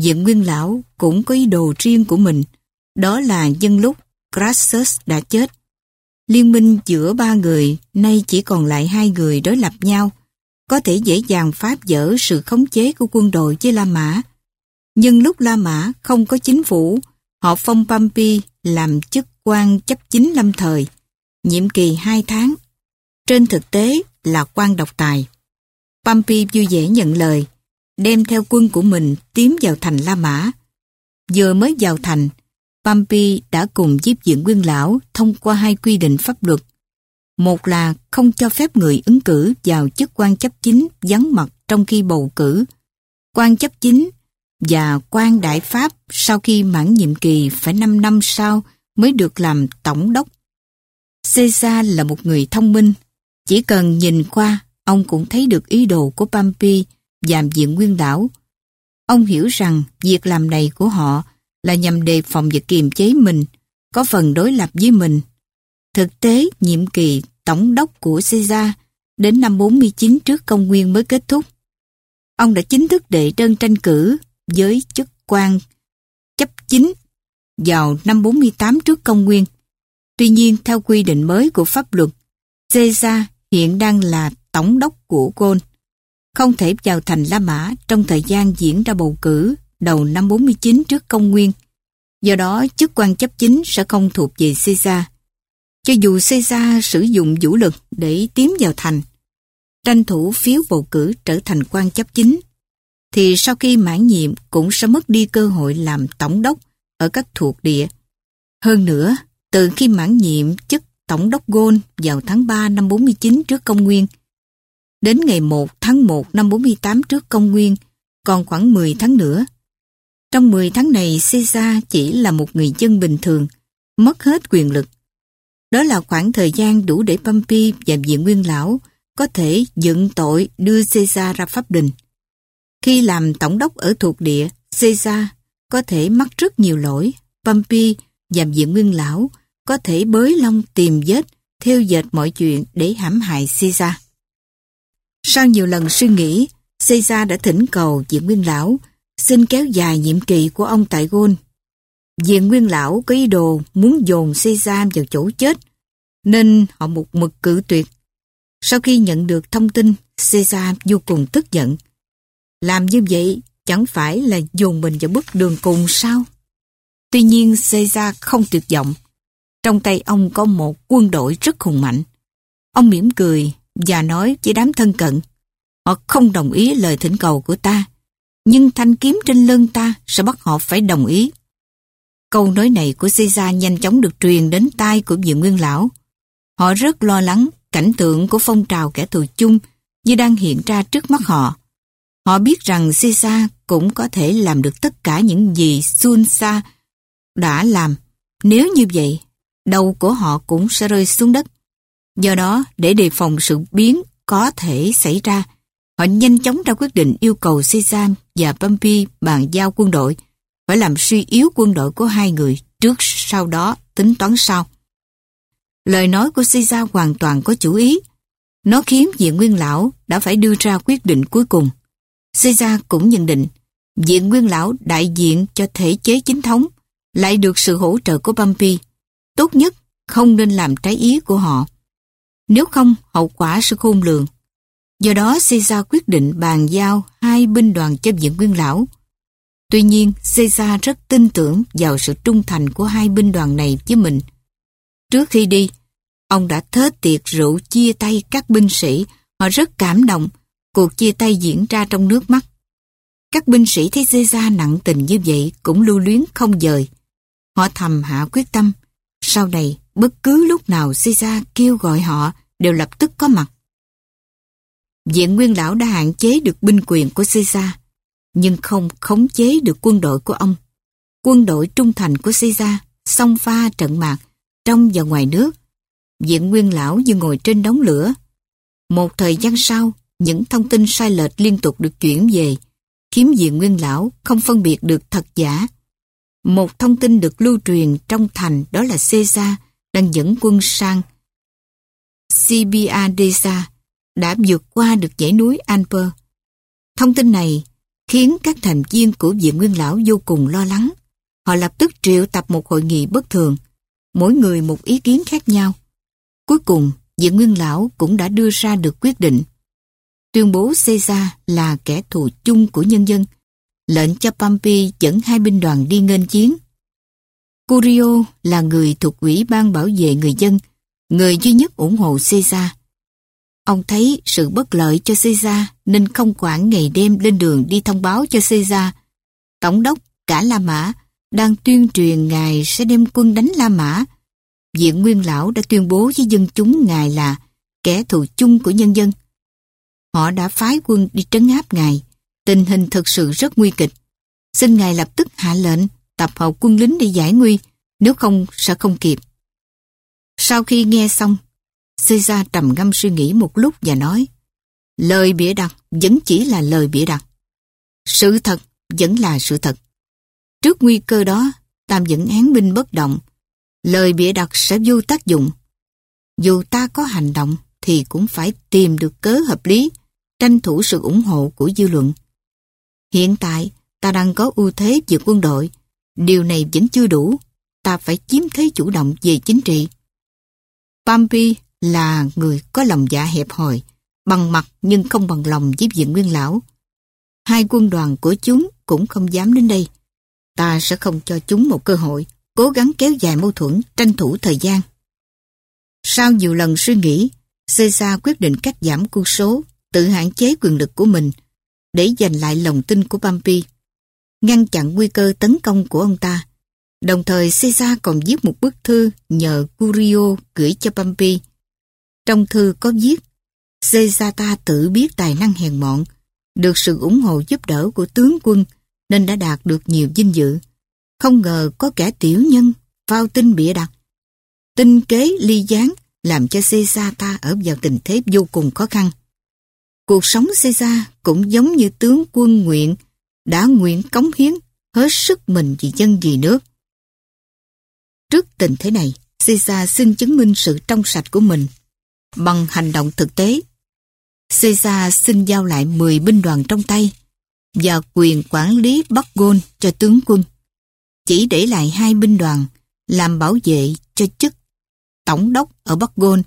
diện nguyên lão cũng có ý đồ riêng của mình, đó là dân lúc Crassus đã chết. Liên minh giữa ba người nay chỉ còn lại hai người đối lập nhau, có thể dễ dàng phá vỡ sự khống chế của quân đội với La Mã. Nhưng lúc La Mã không có chính phủ, họ phong Pompey làm chức quan chấp chính lâm thời, nhiệm kỳ hai tháng. Trên thực tế là quan độc tài. Pompey vui vẻ nhận lời, đem theo quân của mình tiến vào thành La Mã. Vừa mới vào thành, Pompey đã cùng giúp diện nguyên lão thông qua hai quy định pháp luật. Một là không cho phép người ứng cử vào chức quan chấp chính vắng mặt trong khi bầu cử. Quan chấp chính và quan đại pháp sau khi mãn nhiệm kỳ phải 5 năm sau mới được làm tổng đốc. Caesar là một người thông minh, chỉ cần nhìn qua ông cũng thấy được ý đồ của Pompey và diện nguyên đảo. Ông hiểu rằng việc làm này của họ là nhằm đề phòng và kiềm chế mình, có phần đối lập với mình. Thực tế, nhiệm kỳ tổng đốc của Caesar đến năm 49 trước công nguyên mới kết thúc. Ông đã chính thức đệ đơn tranh cử với chức quan chấp chính vào năm 48 trước công nguyên. Tuy nhiên, theo quy định mới của pháp luật, Caesar hiện đang là tổng đốc của Gaul, không thể vào thành La Mã trong thời gian diễn ra bầu cử đầu năm 49 trước công nguyên. Do đó, chức quan chấp chính sẽ không thuộc về Caesar. Cho dù Caesar sử dụng vũ lực để tiến vào thành, tranh thủ phiếu bầu cử trở thành quan chấp chính, thì sau khi mãn nhiệm cũng sẽ mất đi cơ hội làm tổng đốc ở các thuộc địa. Hơn nữa, từ khi mãn nhiệm chức tổng đốc Gôn vào tháng 3 năm 49 trước công nguyên, đến ngày 1 tháng 1 năm 48 trước công nguyên, còn khoảng 10 tháng nữa. Trong 10 tháng này, Caesar chỉ là một người dân bình thường, mất hết quyền lực. Đó là khoảng thời gian đủ để Pompey và Viện Nguyên Lão có thể dựng tội đưa Caesar ra pháp đình. Khi làm tổng đốc ở thuộc địa, Caesar có thể mắc rất nhiều lỗi. Pompey và Viện Nguyên Lão có thể bới lông tìm vết, theo dệt mọi chuyện để hãm hại Caesar. Sau nhiều lần suy nghĩ, Caesar đã thỉnh cầu Diện Nguyên Lão xin kéo dài nhiệm kỳ của ông tại Gôn. Diện Nguyên Lão có ý đồ muốn dồn Caesar vào chỗ chết, nên họ một mực cử tuyệt. Sau khi nhận được thông tin, Caesar vô cùng tức giận. Làm như vậy chẳng phải là dồn mình vào bước đường cùng sao? Tuy nhiên Caesar không tuyệt vọng. Trong tay ông có một quân đội rất hùng mạnh. Ông mỉm cười và nói với đám thân cận. Họ không đồng ý lời thỉnh cầu của ta, nhưng thanh kiếm trên lưng ta sẽ bắt họ phải đồng ý. Câu nói này của Caesar nhanh chóng được truyền đến tai của Diệu nguyên lão. Họ rất lo lắng cảnh tượng của phong trào kẻ thù chung như đang hiện ra trước mắt họ. Họ biết rằng Caesar cũng có thể làm được tất cả những gì Sun Sa đã làm. Nếu như vậy, đầu của họ cũng sẽ rơi xuống đất. Do đó, để đề phòng sự biến có thể xảy ra, họ nhanh chóng ra quyết định yêu cầu Caesar và Pompey bàn giao quân đội, phải làm suy yếu quân đội của hai người trước sau đó tính toán sau. Lời nói của Caesar hoàn toàn có chủ ý. Nó khiến diện nguyên lão đã phải đưa ra quyết định cuối cùng. Caesar cũng nhận định diện nguyên lão đại diện cho thể chế chính thống lại được sự hỗ trợ của Pompey. Tốt nhất không nên làm trái ý của họ. Nếu không, hậu quả sẽ khôn lường. Do đó Caesar quyết định bàn giao hai binh đoàn cho viện nguyên lão. Tuy nhiên, Caesar rất tin tưởng vào sự trung thành của hai binh đoàn này với mình. Trước khi đi, ông đã thết tiệc rượu chia tay các binh sĩ. Họ rất cảm động. Cuộc chia tay diễn ra trong nước mắt. Các binh sĩ thấy Caesar nặng tình như vậy cũng lưu luyến không dời. Họ thầm hạ quyết tâm. Sau này, bất cứ lúc nào Caesar kêu gọi họ đều lập tức có mặt. Diện Nguyên Lão đã hạn chế được binh quyền của Caesar, nhưng không khống chế được quân đội của ông. Quân đội trung thành của Caesar xông pha trận mạc trong và ngoài nước. Diện Nguyên Lão như ngồi trên đống lửa. Một thời gian sau, những thông tin sai lệch liên tục được chuyển về, khiến Diện Nguyên Lão không phân biệt được thật giả. Một thông tin được lưu truyền trong thành đó là Caesar đang dẫn quân sang Sibiadesa đã vượt qua được dãy núi Alper. Thông tin này khiến các thành viên của Diệm Nguyên Lão vô cùng lo lắng. Họ lập tức triệu tập một hội nghị bất thường, mỗi người một ý kiến khác nhau. Cuối cùng, Diệm Nguyên Lão cũng đã đưa ra được quyết định. Tuyên bố Caesar là kẻ thù chung của nhân dân, lệnh cho Pompey dẫn hai binh đoàn đi nghênh chiến. Curio là người thuộc ủy ban bảo vệ người dân, người duy nhất ủng hộ Caesar. Ông thấy sự bất lợi cho Caesar nên không quản ngày đêm lên đường đi thông báo cho Caesar. Tổng đốc cả La Mã đang tuyên truyền Ngài sẽ đem quân đánh La Mã. Diện Nguyên Lão đã tuyên bố với dân chúng Ngài là kẻ thù chung của nhân dân. Họ đã phái quân đi trấn áp Ngài. Tình hình thực sự rất nguy kịch. Xin Ngài lập tức hạ lệnh tập hợp quân lính để giải nguy, nếu không sẽ không kịp. Sau khi nghe xong, Caesar trầm ngâm suy nghĩ một lúc và nói Lời bịa đặt vẫn chỉ là lời bịa đặt. Sự thật vẫn là sự thật. Trước nguy cơ đó, Tam vẫn án binh bất động. Lời bịa đặt sẽ vô tác dụng. Dù ta có hành động thì cũng phải tìm được cớ hợp lý, tranh thủ sự ủng hộ của dư luận. Hiện tại, ta đang có ưu thế về quân đội. Điều này vẫn chưa đủ. Ta phải chiếm thế chủ động về chính trị. Pompey là người có lòng dạ hẹp hòi, bằng mặt nhưng không bằng lòng với diện nguyên lão. Hai quân đoàn của chúng cũng không dám đến đây. Ta sẽ không cho chúng một cơ hội, cố gắng kéo dài mâu thuẫn, tranh thủ thời gian. Sau nhiều lần suy nghĩ, Caesar quyết định cắt giảm quân số, tự hạn chế quyền lực của mình, để giành lại lòng tin của Pompey, ngăn chặn nguy cơ tấn công của ông ta. Đồng thời Caesar còn viết một bức thư nhờ Curio gửi cho Pompey trong thư có viết, Sejata tự biết tài năng hèn mọn, được sự ủng hộ giúp đỡ của tướng quân nên đã đạt được nhiều vinh dự. Không ngờ có kẻ tiểu nhân, vào tin bịa đặt. Tinh kế ly gián làm cho Sejata ở vào tình thế vô cùng khó khăn. Cuộc sống Sejata cũng giống như tướng quân nguyện, đã nguyện cống hiến hết sức mình vì dân vì nước. Trước tình thế này, Sisa xin chứng minh sự trong sạch của mình bằng hành động thực tế. Caesar xin giao lại 10 binh đoàn trong tay và quyền quản lý Bắc Gôn cho tướng quân. Chỉ để lại hai binh đoàn làm bảo vệ cho chức tổng đốc ở Bắc Gôn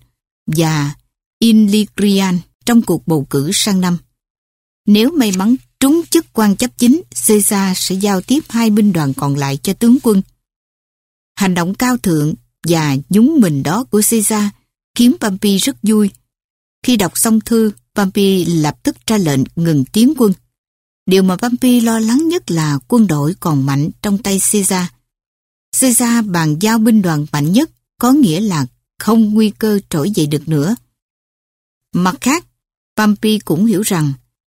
và Inligrian trong cuộc bầu cử sang năm. Nếu may mắn trúng chức quan chấp chính, Caesar sẽ giao tiếp hai binh đoàn còn lại cho tướng quân. Hành động cao thượng và nhúng mình đó của Caesar khiến Pompey rất vui. Khi đọc xong thư, Pompey lập tức ra lệnh ngừng tiến quân. Điều mà Pompey lo lắng nhất là quân đội còn mạnh trong tay Caesar. Caesar bàn giao binh đoàn mạnh nhất có nghĩa là không nguy cơ trỗi dậy được nữa. Mặt khác, Pompey cũng hiểu rằng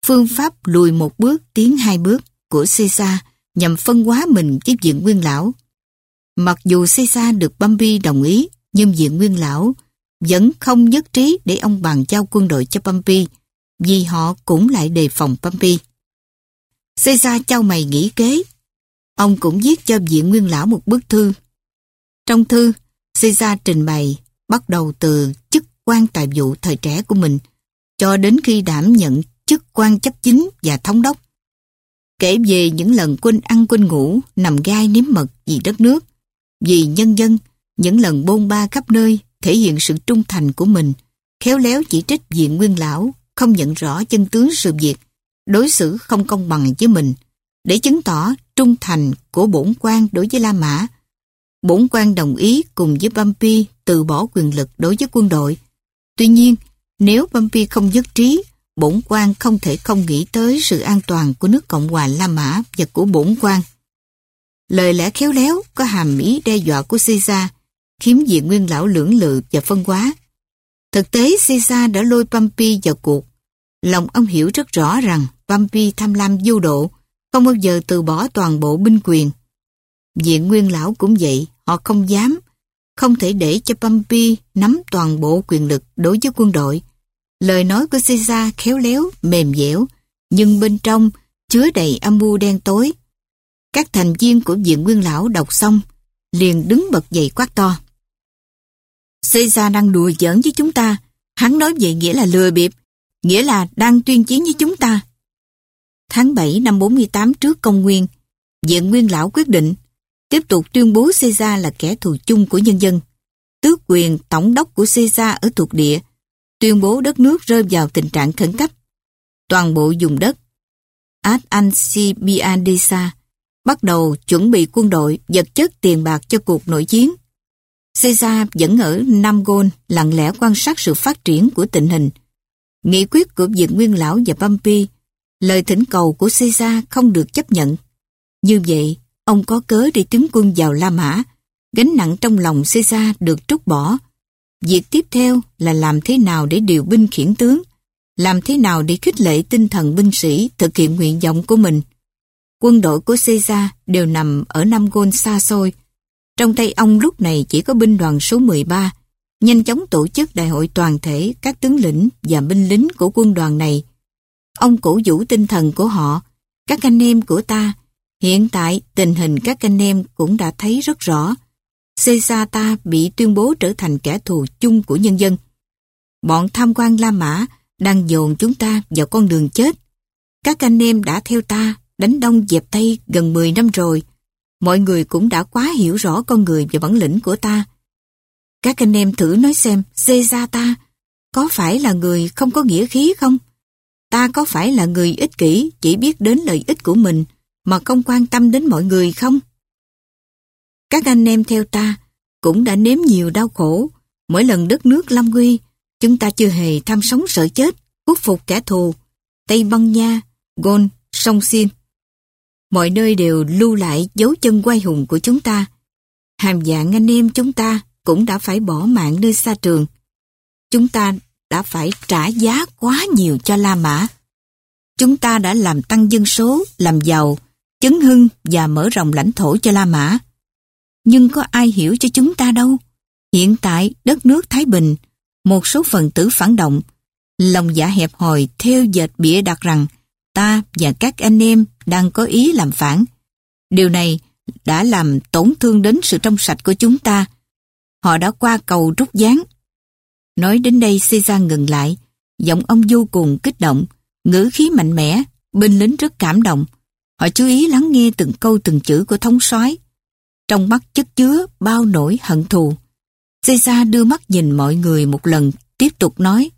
phương pháp lùi một bước tiến hai bước của Caesar nhằm phân hóa mình với diện nguyên lão. Mặc dù Caesar được Pompey đồng ý, nhưng diện nguyên lão vẫn không nhất trí để ông bàn giao quân đội cho Pompey, vì họ cũng lại đề phòng Pompey. Caesar trao mày nghĩ kế. Ông cũng viết cho viện nguyên lão một bức thư. Trong thư, Caesar trình bày bắt đầu từ chức quan tài vụ thời trẻ của mình cho đến khi đảm nhận chức quan chấp chính và thống đốc. Kể về những lần quân ăn quân ngủ, nằm gai nếm mật vì đất nước, vì nhân dân, những lần bôn ba khắp nơi thể hiện sự trung thành của mình, khéo léo chỉ trích diện nguyên lão không nhận rõ chân tướng sự việc, đối xử không công bằng với mình, để chứng tỏ trung thành của bổn quan đối với La Mã. Bổn quan đồng ý cùng với Bumpy từ bỏ quyền lực đối với quân đội. Tuy nhiên, nếu Bumpy không nhất trí, bổn quan không thể không nghĩ tới sự an toàn của nước Cộng hòa La Mã và của bổn quan. Lời lẽ khéo léo có hàm ý đe dọa của Caesar, khiếm diện nguyên lão lưỡng lự và phân hóa. Thực tế Caesar đã lôi Pompey vào cuộc. Lòng ông hiểu rất rõ rằng Pompey tham lam vô độ, không bao giờ từ bỏ toàn bộ binh quyền. Diện nguyên lão cũng vậy, họ không dám, không thể để cho Pompey nắm toàn bộ quyền lực đối với quân đội. Lời nói của Caesar khéo léo, mềm dẻo, nhưng bên trong chứa đầy âm mưu đen tối. Các thành viên của diện nguyên lão đọc xong, liền đứng bật dậy quát to. Caesar đang đùa giỡn với chúng ta. Hắn nói vậy nghĩa là lừa bịp, nghĩa là đang tuyên chiến với chúng ta. Tháng 7 năm 48 trước công nguyên, Diện Nguyên Lão quyết định tiếp tục tuyên bố Caesar là kẻ thù chung của nhân dân. Tước quyền tổng đốc của Caesar ở thuộc địa, tuyên bố đất nước rơi vào tình trạng khẩn cấp. Toàn bộ dùng đất Ad Ancibiadesa bắt đầu chuẩn bị quân đội, vật chất tiền bạc cho cuộc nội chiến. Caesar vẫn ở Nam Gôn lặng lẽ quan sát sự phát triển của tình hình. Nghị quyết của viện Nguyên Lão và Pompey, lời thỉnh cầu của Caesar không được chấp nhận. Như vậy, ông có cớ để tiến quân vào La Mã, gánh nặng trong lòng Caesar được trút bỏ. Việc tiếp theo là làm thế nào để điều binh khiển tướng, làm thế nào để khích lệ tinh thần binh sĩ thực hiện nguyện vọng của mình. Quân đội của Caesar đều nằm ở Nam Gôn xa xôi, trong tay ông lúc này chỉ có binh đoàn số 13, nhanh chóng tổ chức đại hội toàn thể các tướng lĩnh và binh lính của quân đoàn này. Ông cổ vũ tinh thần của họ, các anh em của ta. Hiện tại tình hình các anh em cũng đã thấy rất rõ. Caesar ta bị tuyên bố trở thành kẻ thù chung của nhân dân. Bọn tham quan La Mã đang dồn chúng ta vào con đường chết. Các anh em đã theo ta đánh đông dẹp Tây gần 10 năm rồi mọi người cũng đã quá hiểu rõ con người và bản lĩnh của ta. Các anh em thử nói xem, Caesar ta có phải là người không có nghĩa khí không? Ta có phải là người ích kỷ chỉ biết đến lợi ích của mình mà không quan tâm đến mọi người không? Các anh em theo ta cũng đã nếm nhiều đau khổ. Mỗi lần đất nước lâm nguy, chúng ta chưa hề tham sống sợ chết, khuất phục kẻ thù. Tây Băng Nha, Gôn, Sông Xin mọi nơi đều lưu lại dấu chân quay hùng của chúng ta. Hàm dạng anh em chúng ta cũng đã phải bỏ mạng nơi xa trường. Chúng ta đã phải trả giá quá nhiều cho La Mã. Chúng ta đã làm tăng dân số, làm giàu, chấn hưng và mở rộng lãnh thổ cho La Mã. Nhưng có ai hiểu cho chúng ta đâu. Hiện tại, đất nước Thái Bình, một số phần tử phản động, lòng dạ hẹp hòi theo dệt bịa đặt rằng ta và các anh em đang có ý làm phản. Điều này đã làm tổn thương đến sự trong sạch của chúng ta. Họ đã qua cầu rút gián. Nói đến đây Caesar ngừng lại, giọng ông vô cùng kích động, ngữ khí mạnh mẽ, binh lính rất cảm động. Họ chú ý lắng nghe từng câu từng chữ của thống soái Trong mắt chất chứa bao nỗi hận thù. Caesar đưa mắt nhìn mọi người một lần, tiếp tục nói.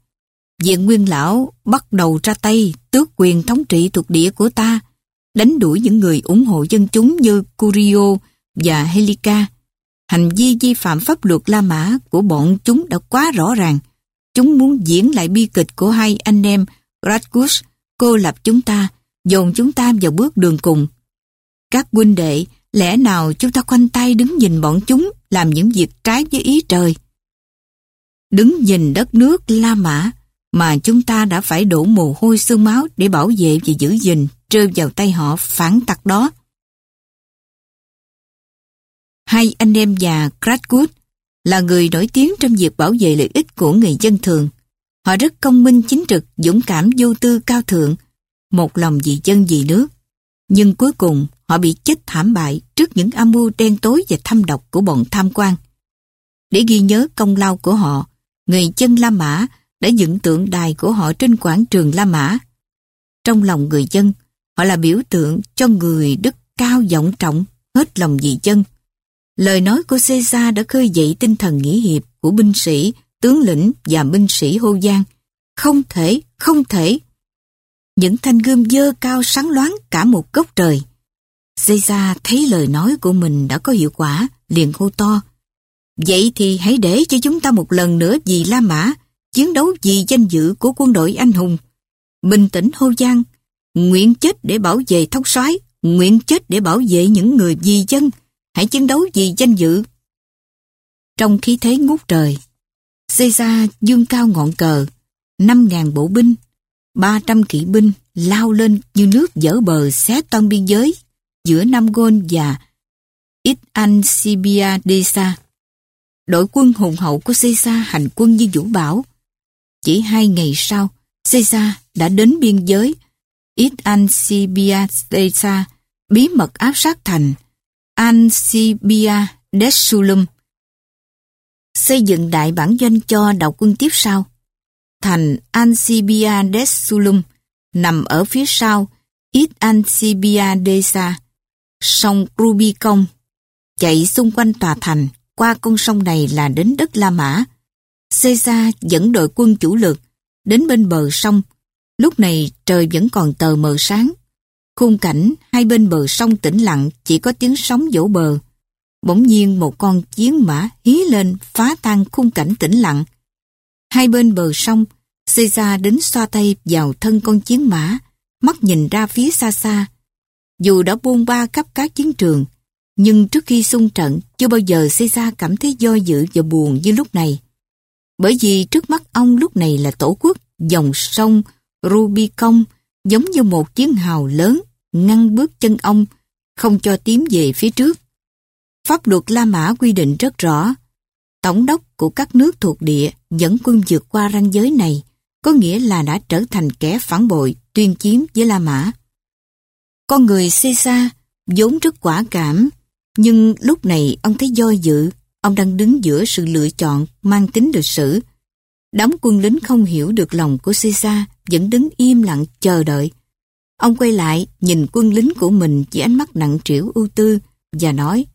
Diện nguyên lão bắt đầu ra tay tước quyền thống trị thuộc địa của ta, đánh đuổi những người ủng hộ dân chúng như Curio và Helica. Hành vi vi phạm pháp luật La Mã của bọn chúng đã quá rõ ràng. Chúng muốn diễn lại bi kịch của hai anh em Radgus, cô lập chúng ta, dồn chúng ta vào bước đường cùng. Các huynh đệ, lẽ nào chúng ta khoanh tay đứng nhìn bọn chúng làm những việc trái với ý trời? Đứng nhìn đất nước La Mã, mà chúng ta đã phải đổ mồ hôi sương máu để bảo vệ và giữ gìn rơi vào tay họ phản tặc đó. Hai anh em già Cratwood là người nổi tiếng trong việc bảo vệ lợi ích của người dân thường. Họ rất công minh chính trực, dũng cảm vô tư cao thượng, một lòng vì dân vì nước. Nhưng cuối cùng họ bị chết thảm bại trước những âm mưu đen tối và thâm độc của bọn tham quan. Để ghi nhớ công lao của họ, người dân La Mã đã dựng tượng đài của họ trên quảng trường La Mã. Trong lòng người dân, họ là biểu tượng cho người đức cao vọng trọng, hết lòng vì dân. Lời nói của Caesar đã khơi dậy tinh thần nghĩa hiệp của binh sĩ, tướng lĩnh và binh sĩ hô giang. không thể, không thể. Những thanh gươm dơ cao sáng loáng cả một góc trời. Caesar thấy lời nói của mình đã có hiệu quả, liền hô to. Vậy thì hãy để cho chúng ta một lần nữa vì La Mã, chiến đấu vì danh dự của quân đội anh hùng. Bình tĩnh hô giang, nguyện chết để bảo vệ thông soái, nguyện chết để bảo vệ những người vì dân, hãy chiến đấu vì danh dự. Trong khí thế ngút trời, Caesar dương cao ngọn cờ, 5.000 bộ binh, 300 kỵ binh lao lên như nước dở bờ xé toan biên giới giữa Nam Gôn và Ít Sibia Desa. Đội quân hùng hậu của Caesar hành quân như vũ bảo. Chỉ hai ngày sau, Caesar đã đến biên giới Ít An bí mật áp sát thành Ansibia Desulum. Xây dựng đại bản doanh cho đạo quân tiếp sau. Thành Ansibia Desulum nằm ở phía sau Ít Ansibia Desa, sông Rubicon, chạy xung quanh tòa thành, qua con sông này là đến đất La Mã. Caesar dẫn đội quân chủ lực đến bên bờ sông. Lúc này trời vẫn còn tờ mờ sáng. Khung cảnh hai bên bờ sông tĩnh lặng chỉ có tiếng sóng vỗ bờ. Bỗng nhiên một con chiến mã hí lên phá tan khung cảnh tĩnh lặng. Hai bên bờ sông, Caesar đến xoa tay vào thân con chiến mã, mắt nhìn ra phía xa xa. Dù đã buông ba khắp các chiến trường, nhưng trước khi xung trận, chưa bao giờ Caesar cảm thấy do dự và buồn như lúc này. Bởi vì trước mắt ông lúc này là tổ quốc, dòng sông Rubicon giống như một chiến hào lớn ngăn bước chân ông, không cho tiến về phía trước. Pháp luật La Mã quy định rất rõ, tổng đốc của các nước thuộc địa dẫn quân vượt qua ranh giới này có nghĩa là đã trở thành kẻ phản bội tuyên chiếm với La Mã. Con người Caesar vốn rất quả cảm, nhưng lúc này ông thấy do dự, ông đang đứng giữa sự lựa chọn mang tính lịch sử. Đám quân lính không hiểu được lòng của Caesar, vẫn đứng im lặng chờ đợi. Ông quay lại, nhìn quân lính của mình chỉ ánh mắt nặng trĩu ưu tư và nói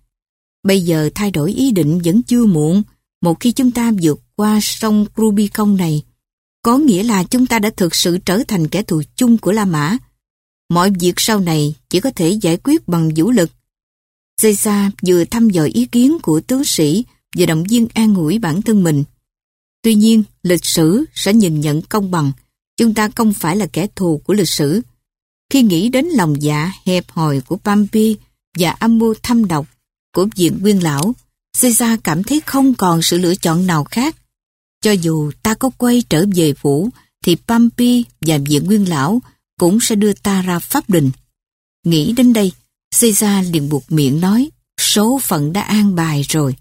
Bây giờ thay đổi ý định vẫn chưa muộn, một khi chúng ta vượt qua sông Rubicon này, có nghĩa là chúng ta đã thực sự trở thành kẻ thù chung của La Mã. Mọi việc sau này chỉ có thể giải quyết bằng vũ lực. Caesar vừa thăm dò ý kiến của tướng sĩ và động viên an ủi bản thân mình. Tuy nhiên, lịch sử sẽ nhìn nhận công bằng. Chúng ta không phải là kẻ thù của lịch sử. Khi nghĩ đến lòng dạ hẹp hòi của Pampi và âm mưu thâm độc của diện nguyên lão, Caesar cảm thấy không còn sự lựa chọn nào khác. Cho dù ta có quay trở về phủ, thì Pampi và diện nguyên lão cũng sẽ đưa ta ra pháp đình. Nghĩ đến đây, Caesar liền buộc miệng nói, số phận đã an bài rồi.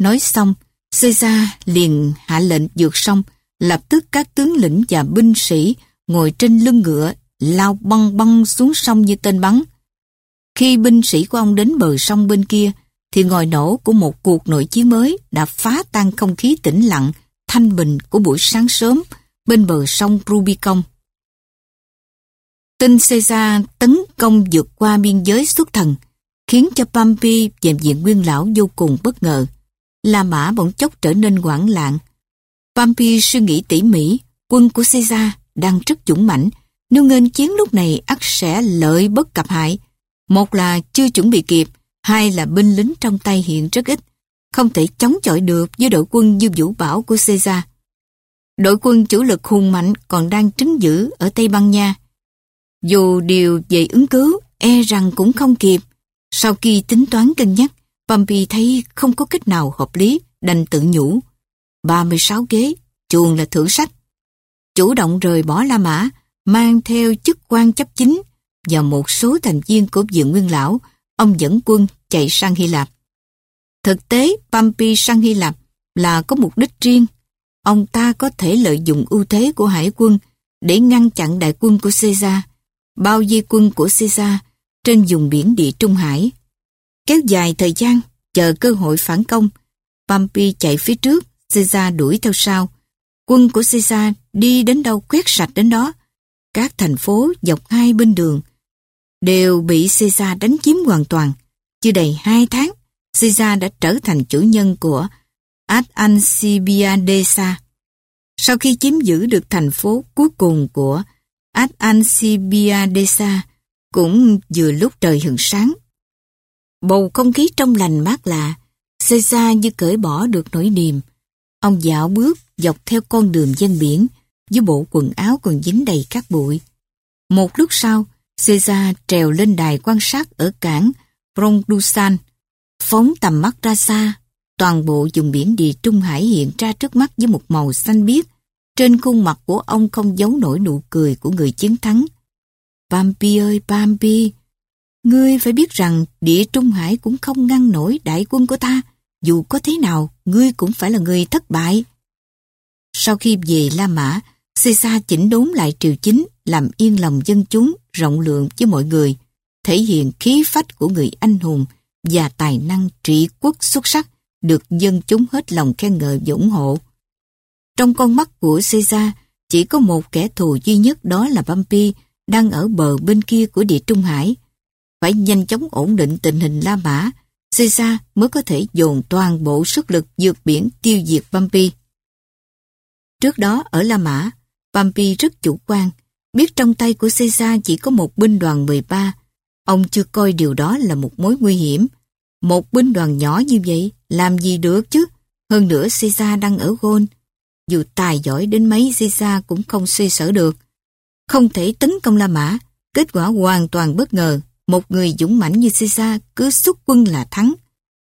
Nói xong, Caesar liền hạ lệnh dược xong lập tức các tướng lĩnh và binh sĩ ngồi trên lưng ngựa, lao băng băng xuống sông như tên bắn. Khi binh sĩ của ông đến bờ sông bên kia, thì ngòi nổ của một cuộc nội chiến mới đã phá tan không khí tĩnh lặng, thanh bình của buổi sáng sớm bên bờ sông Rubicon. Tin Caesar tấn công vượt qua biên giới xuất thần, khiến cho Pompey và diện nguyên lão vô cùng bất ngờ. La Mã bỗng chốc trở nên hoảng loạn. Pompey suy nghĩ tỉ mỉ, quân của Caesar đang rất dũng mãnh, nếu ngên chiến lúc này ắt sẽ lợi bất cập hại. Một là chưa chuẩn bị kịp, hai là binh lính trong tay hiện rất ít, không thể chống chọi được với đội quân như vũ bảo của Caesar. Đội quân chủ lực hùng mạnh còn đang trấn giữ ở Tây Ban Nha. Dù điều về ứng cứu, e rằng cũng không kịp. Sau khi tính toán cân nhắc, Pompey thấy không có cách nào hợp lý, đành tự nhủ. 36 ghế, chuồng là thưởng sách. Chủ động rời bỏ La Mã, mang theo chức quan chấp chính và một số thành viên của viện nguyên lão, ông dẫn quân chạy sang Hy Lạp. Thực tế, Pompey sang Hy Lạp là có mục đích riêng. Ông ta có thể lợi dụng ưu thế của hải quân để ngăn chặn đại quân của Caesar, bao di quân của Caesar trên vùng biển địa Trung Hải. Kéo dài thời gian, chờ cơ hội phản công, Pompey chạy phía trước, Caesar đuổi theo sau. Quân của Caesar đi đến đâu quét sạch đến đó. Các thành phố dọc hai bên đường đều bị Caesar đánh chiếm hoàn toàn. Chưa đầy hai tháng, Caesar đã trở thành chủ nhân của Ad Ancibiadesa. Sau khi chiếm giữ được thành phố cuối cùng của Ad Ancibiadesa, cũng vừa lúc trời hừng sáng. Bầu không khí trong lành mát lạ, Caesar như cởi bỏ được nỗi niềm. Ông dạo bước dọc theo con đường ven biển, với bộ quần áo còn dính đầy cát bụi. Một lúc sau, Caesar trèo lên đài quan sát ở cảng Brondusan, phóng tầm mắt ra xa. Toàn bộ vùng biển địa Trung Hải hiện ra trước mắt với một màu xanh biếc. Trên khuôn mặt của ông không giấu nổi nụ cười của người chiến thắng. Bambi ơi Bambi, ngươi phải biết rằng địa Trung Hải cũng không ngăn nổi đại quân của ta. Dù có thế nào, ngươi cũng phải là người thất bại. Sau khi về La Mã, Caesar chỉnh đốn lại triều chính, làm yên lòng dân chúng, rộng lượng với mọi người, thể hiện khí phách của người anh hùng và tài năng trị quốc xuất sắc được dân chúng hết lòng khen ngợi và ủng hộ. Trong con mắt của Caesar, chỉ có một kẻ thù duy nhất đó là Pompey đang ở bờ bên kia của địa Trung Hải. Phải nhanh chóng ổn định tình hình La Mã, Caesar mới có thể dồn toàn bộ sức lực vượt biển tiêu diệt Pompey. Trước đó ở La Mã, Pompey rất chủ quan, biết trong tay của Caesar chỉ có một binh đoàn 13. Ông chưa coi điều đó là một mối nguy hiểm. Một binh đoàn nhỏ như vậy, làm gì được chứ? Hơn nữa Caesar đang ở Gôn. Dù tài giỏi đến mấy Caesar cũng không suy sở được. Không thể tấn công La Mã, kết quả hoàn toàn bất ngờ. Một người dũng mãnh như Caesar cứ xuất quân là thắng.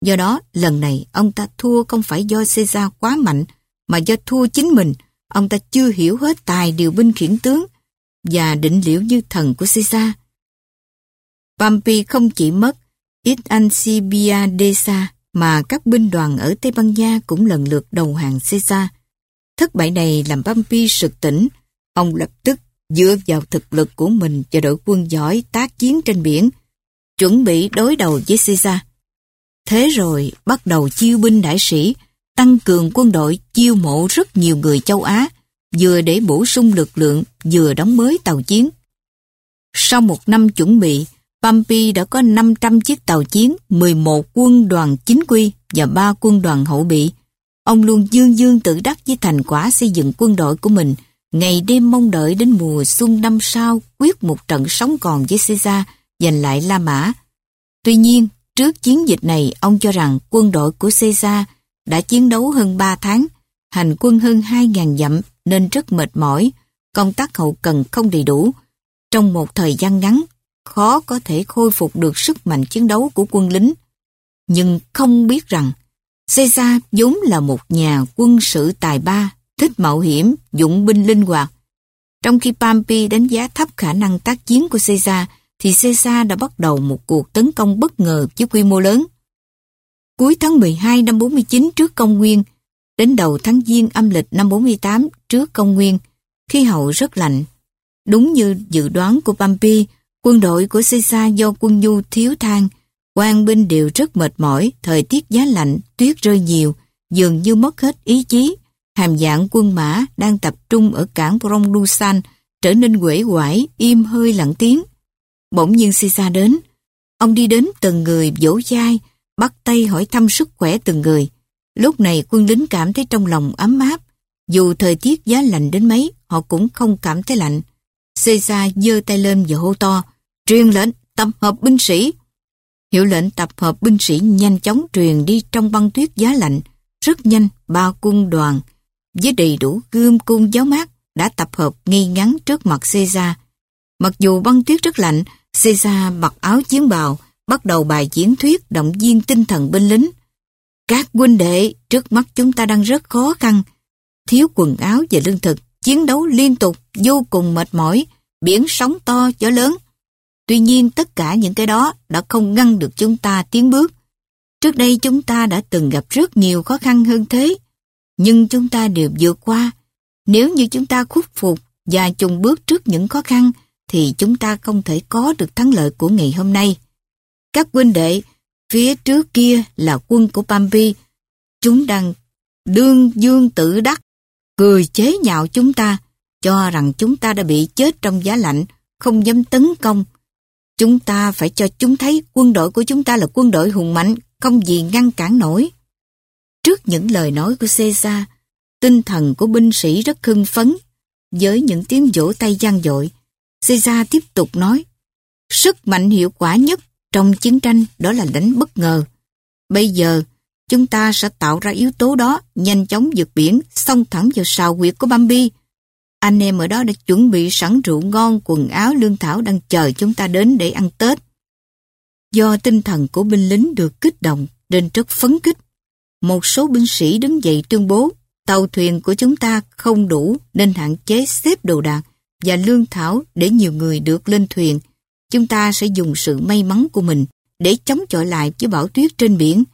Do đó, lần này ông ta thua không phải do Caesar quá mạnh, mà do thua chính mình, ông ta chưa hiểu hết tài điều binh khiển tướng và định liễu như thần của Caesar. Pompey không chỉ mất ít Ancibiadesa mà các binh đoàn ở Tây Ban Nha cũng lần lượt đầu hàng Caesar. Thất bại này làm Pompey sực tỉnh, ông lập tức dựa vào thực lực của mình và đội quân giỏi tác chiến trên biển, chuẩn bị đối đầu với Caesar. Thế rồi bắt đầu chiêu binh đại sĩ, tăng cường quân đội chiêu mộ rất nhiều người châu Á, vừa để bổ sung lực lượng, vừa đóng mới tàu chiến. Sau một năm chuẩn bị, Pompey đã có 500 chiếc tàu chiến, 11 quân đoàn chính quy và 3 quân đoàn hậu bị. Ông luôn dương dương tự đắc với thành quả xây dựng quân đội của mình, ngày đêm mong đợi đến mùa xuân năm sau quyết một trận sống còn với Caesar giành lại La Mã. Tuy nhiên, trước chiến dịch này, ông cho rằng quân đội của Caesar đã chiến đấu hơn 3 tháng, hành quân hơn 2.000 dặm nên rất mệt mỏi, công tác hậu cần không đầy đủ. Trong một thời gian ngắn, khó có thể khôi phục được sức mạnh chiến đấu của quân lính. Nhưng không biết rằng, Caesar vốn là một nhà quân sự tài ba, thích mạo hiểm, dụng binh linh hoạt. Trong khi Pompey đánh giá thấp khả năng tác chiến của Caesar, thì Caesar đã bắt đầu một cuộc tấn công bất ngờ với quy mô lớn. Cuối tháng 12 năm 49 trước công nguyên, đến đầu tháng Giêng âm lịch năm 48 trước công nguyên, khí hậu rất lạnh. Đúng như dự đoán của Pompey, quân đội của Caesar do quân nhu thiếu thang, quan binh đều rất mệt mỏi, thời tiết giá lạnh, tuyết rơi nhiều, dường như mất hết ý chí. Hàm dạng quân mã đang tập trung ở cảng Brongdusan trở nên quể quải, im hơi lặng tiếng. Bỗng nhiên Caesar đến. Ông đi đến từng người vỗ chai, bắt tay hỏi thăm sức khỏe từng người. Lúc này quân lính cảm thấy trong lòng ấm áp. Dù thời tiết giá lạnh đến mấy, họ cũng không cảm thấy lạnh. Caesar giơ tay lên và hô to, truyền lệnh tập hợp binh sĩ. Hiệu lệnh tập hợp binh sĩ nhanh chóng truyền đi trong băng tuyết giá lạnh. Rất nhanh, ba quân đoàn với đầy đủ gươm cung giáo mát đã tập hợp ngay ngắn trước mặt Caesar. Mặc dù băng tuyết rất lạnh, Caesar mặc áo chiến bào, bắt đầu bài diễn thuyết động viên tinh thần binh lính. Các huynh đệ, trước mắt chúng ta đang rất khó khăn. Thiếu quần áo và lương thực, chiến đấu liên tục, vô cùng mệt mỏi, biển sóng to, gió lớn. Tuy nhiên tất cả những cái đó đã không ngăn được chúng ta tiến bước. Trước đây chúng ta đã từng gặp rất nhiều khó khăn hơn thế, nhưng chúng ta đều vượt qua. Nếu như chúng ta khuất phục và chùng bước trước những khó khăn, thì chúng ta không thể có được thắng lợi của ngày hôm nay. Các huynh đệ, phía trước kia là quân của Pampi. Chúng đang đương dương tự đắc, cười chế nhạo chúng ta, cho rằng chúng ta đã bị chết trong giá lạnh, không dám tấn công. Chúng ta phải cho chúng thấy quân đội của chúng ta là quân đội hùng mạnh, không gì ngăn cản nổi. Trước những lời nói của Caesar, Tinh thần của binh sĩ rất hưng phấn. Với những tiếng vỗ tay gian dội, Caesar tiếp tục nói, sức mạnh hiệu quả nhất trong chiến tranh đó là đánh bất ngờ. Bây giờ, chúng ta sẽ tạo ra yếu tố đó nhanh chóng vượt biển, xông thẳng vào sào quyệt của Bambi. Anh em ở đó đã chuẩn bị sẵn rượu ngon, quần áo, lương thảo đang chờ chúng ta đến để ăn Tết. Do tinh thần của binh lính được kích động nên rất phấn khích. Một số binh sĩ đứng dậy tuyên bố tàu thuyền của chúng ta không đủ nên hạn chế xếp đồ đạc và lương thảo để nhiều người được lên thuyền. Chúng ta sẽ dùng sự may mắn của mình để chống chọi lại với bão tuyết trên biển,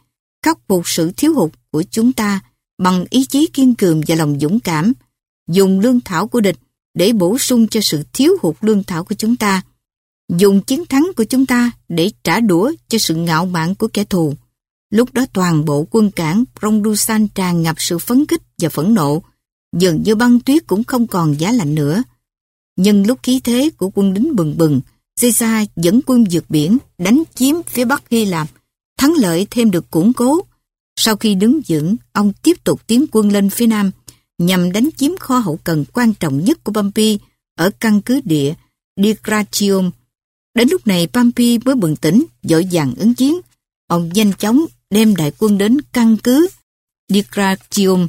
khắc phục sự thiếu hụt của chúng ta bằng ý chí kiên cường và lòng dũng cảm, dùng lương thảo của địch để bổ sung cho sự thiếu hụt lương thảo của chúng ta, dùng chiến thắng của chúng ta để trả đũa cho sự ngạo mạn của kẻ thù. Lúc đó toàn bộ quân cảng Rongdusan tràn ngập sự phấn khích và phẫn nộ, dường như băng tuyết cũng không còn giá lạnh nữa. Nhưng lúc khí thế của quân lính bừng bừng, Caesar dẫn quân vượt biển, đánh chiếm phía bắc Hy Lạp, thắng lợi thêm được củng cố. Sau khi đứng vững, ông tiếp tục tiến quân lên phía nam, nhằm đánh chiếm kho hậu cần quan trọng nhất của Pompey ở căn cứ địa Dicratium. Đến lúc này Pompey mới bừng tỉnh, dội dàng ứng chiến. Ông nhanh chóng đem đại quân đến căn cứ Dicratium.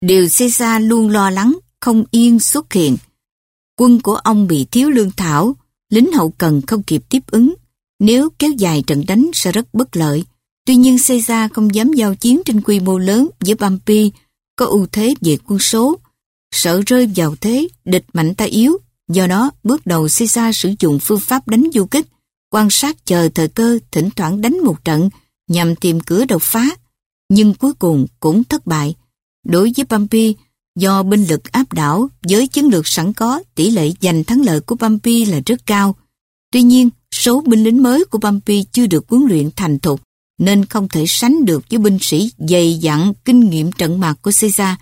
Điều Caesar luôn lo lắng, không yên xuất hiện. Quân của ông bị thiếu lương thảo, lính hậu cần không kịp tiếp ứng. Nếu kéo dài trận đánh sẽ rất bất lợi. Tuy nhiên Caesar không dám giao chiến trên quy mô lớn với Pompey, có ưu thế về quân số. Sợ rơi vào thế, địch mạnh ta yếu. Do đó, bước đầu Caesar sử dụng phương pháp đánh du kích, quan sát chờ thời cơ, thỉnh thoảng đánh một trận nhằm tìm cửa đột phá. Nhưng cuối cùng cũng thất bại. Đối với Pompey, do binh lực áp đảo với chiến lược sẵn có, tỷ lệ giành thắng lợi của Pompey là rất cao. Tuy nhiên, số binh lính mới của Pompey chưa được huấn luyện thành thục, nên không thể sánh được với binh sĩ dày dặn kinh nghiệm trận mạc của Caesar.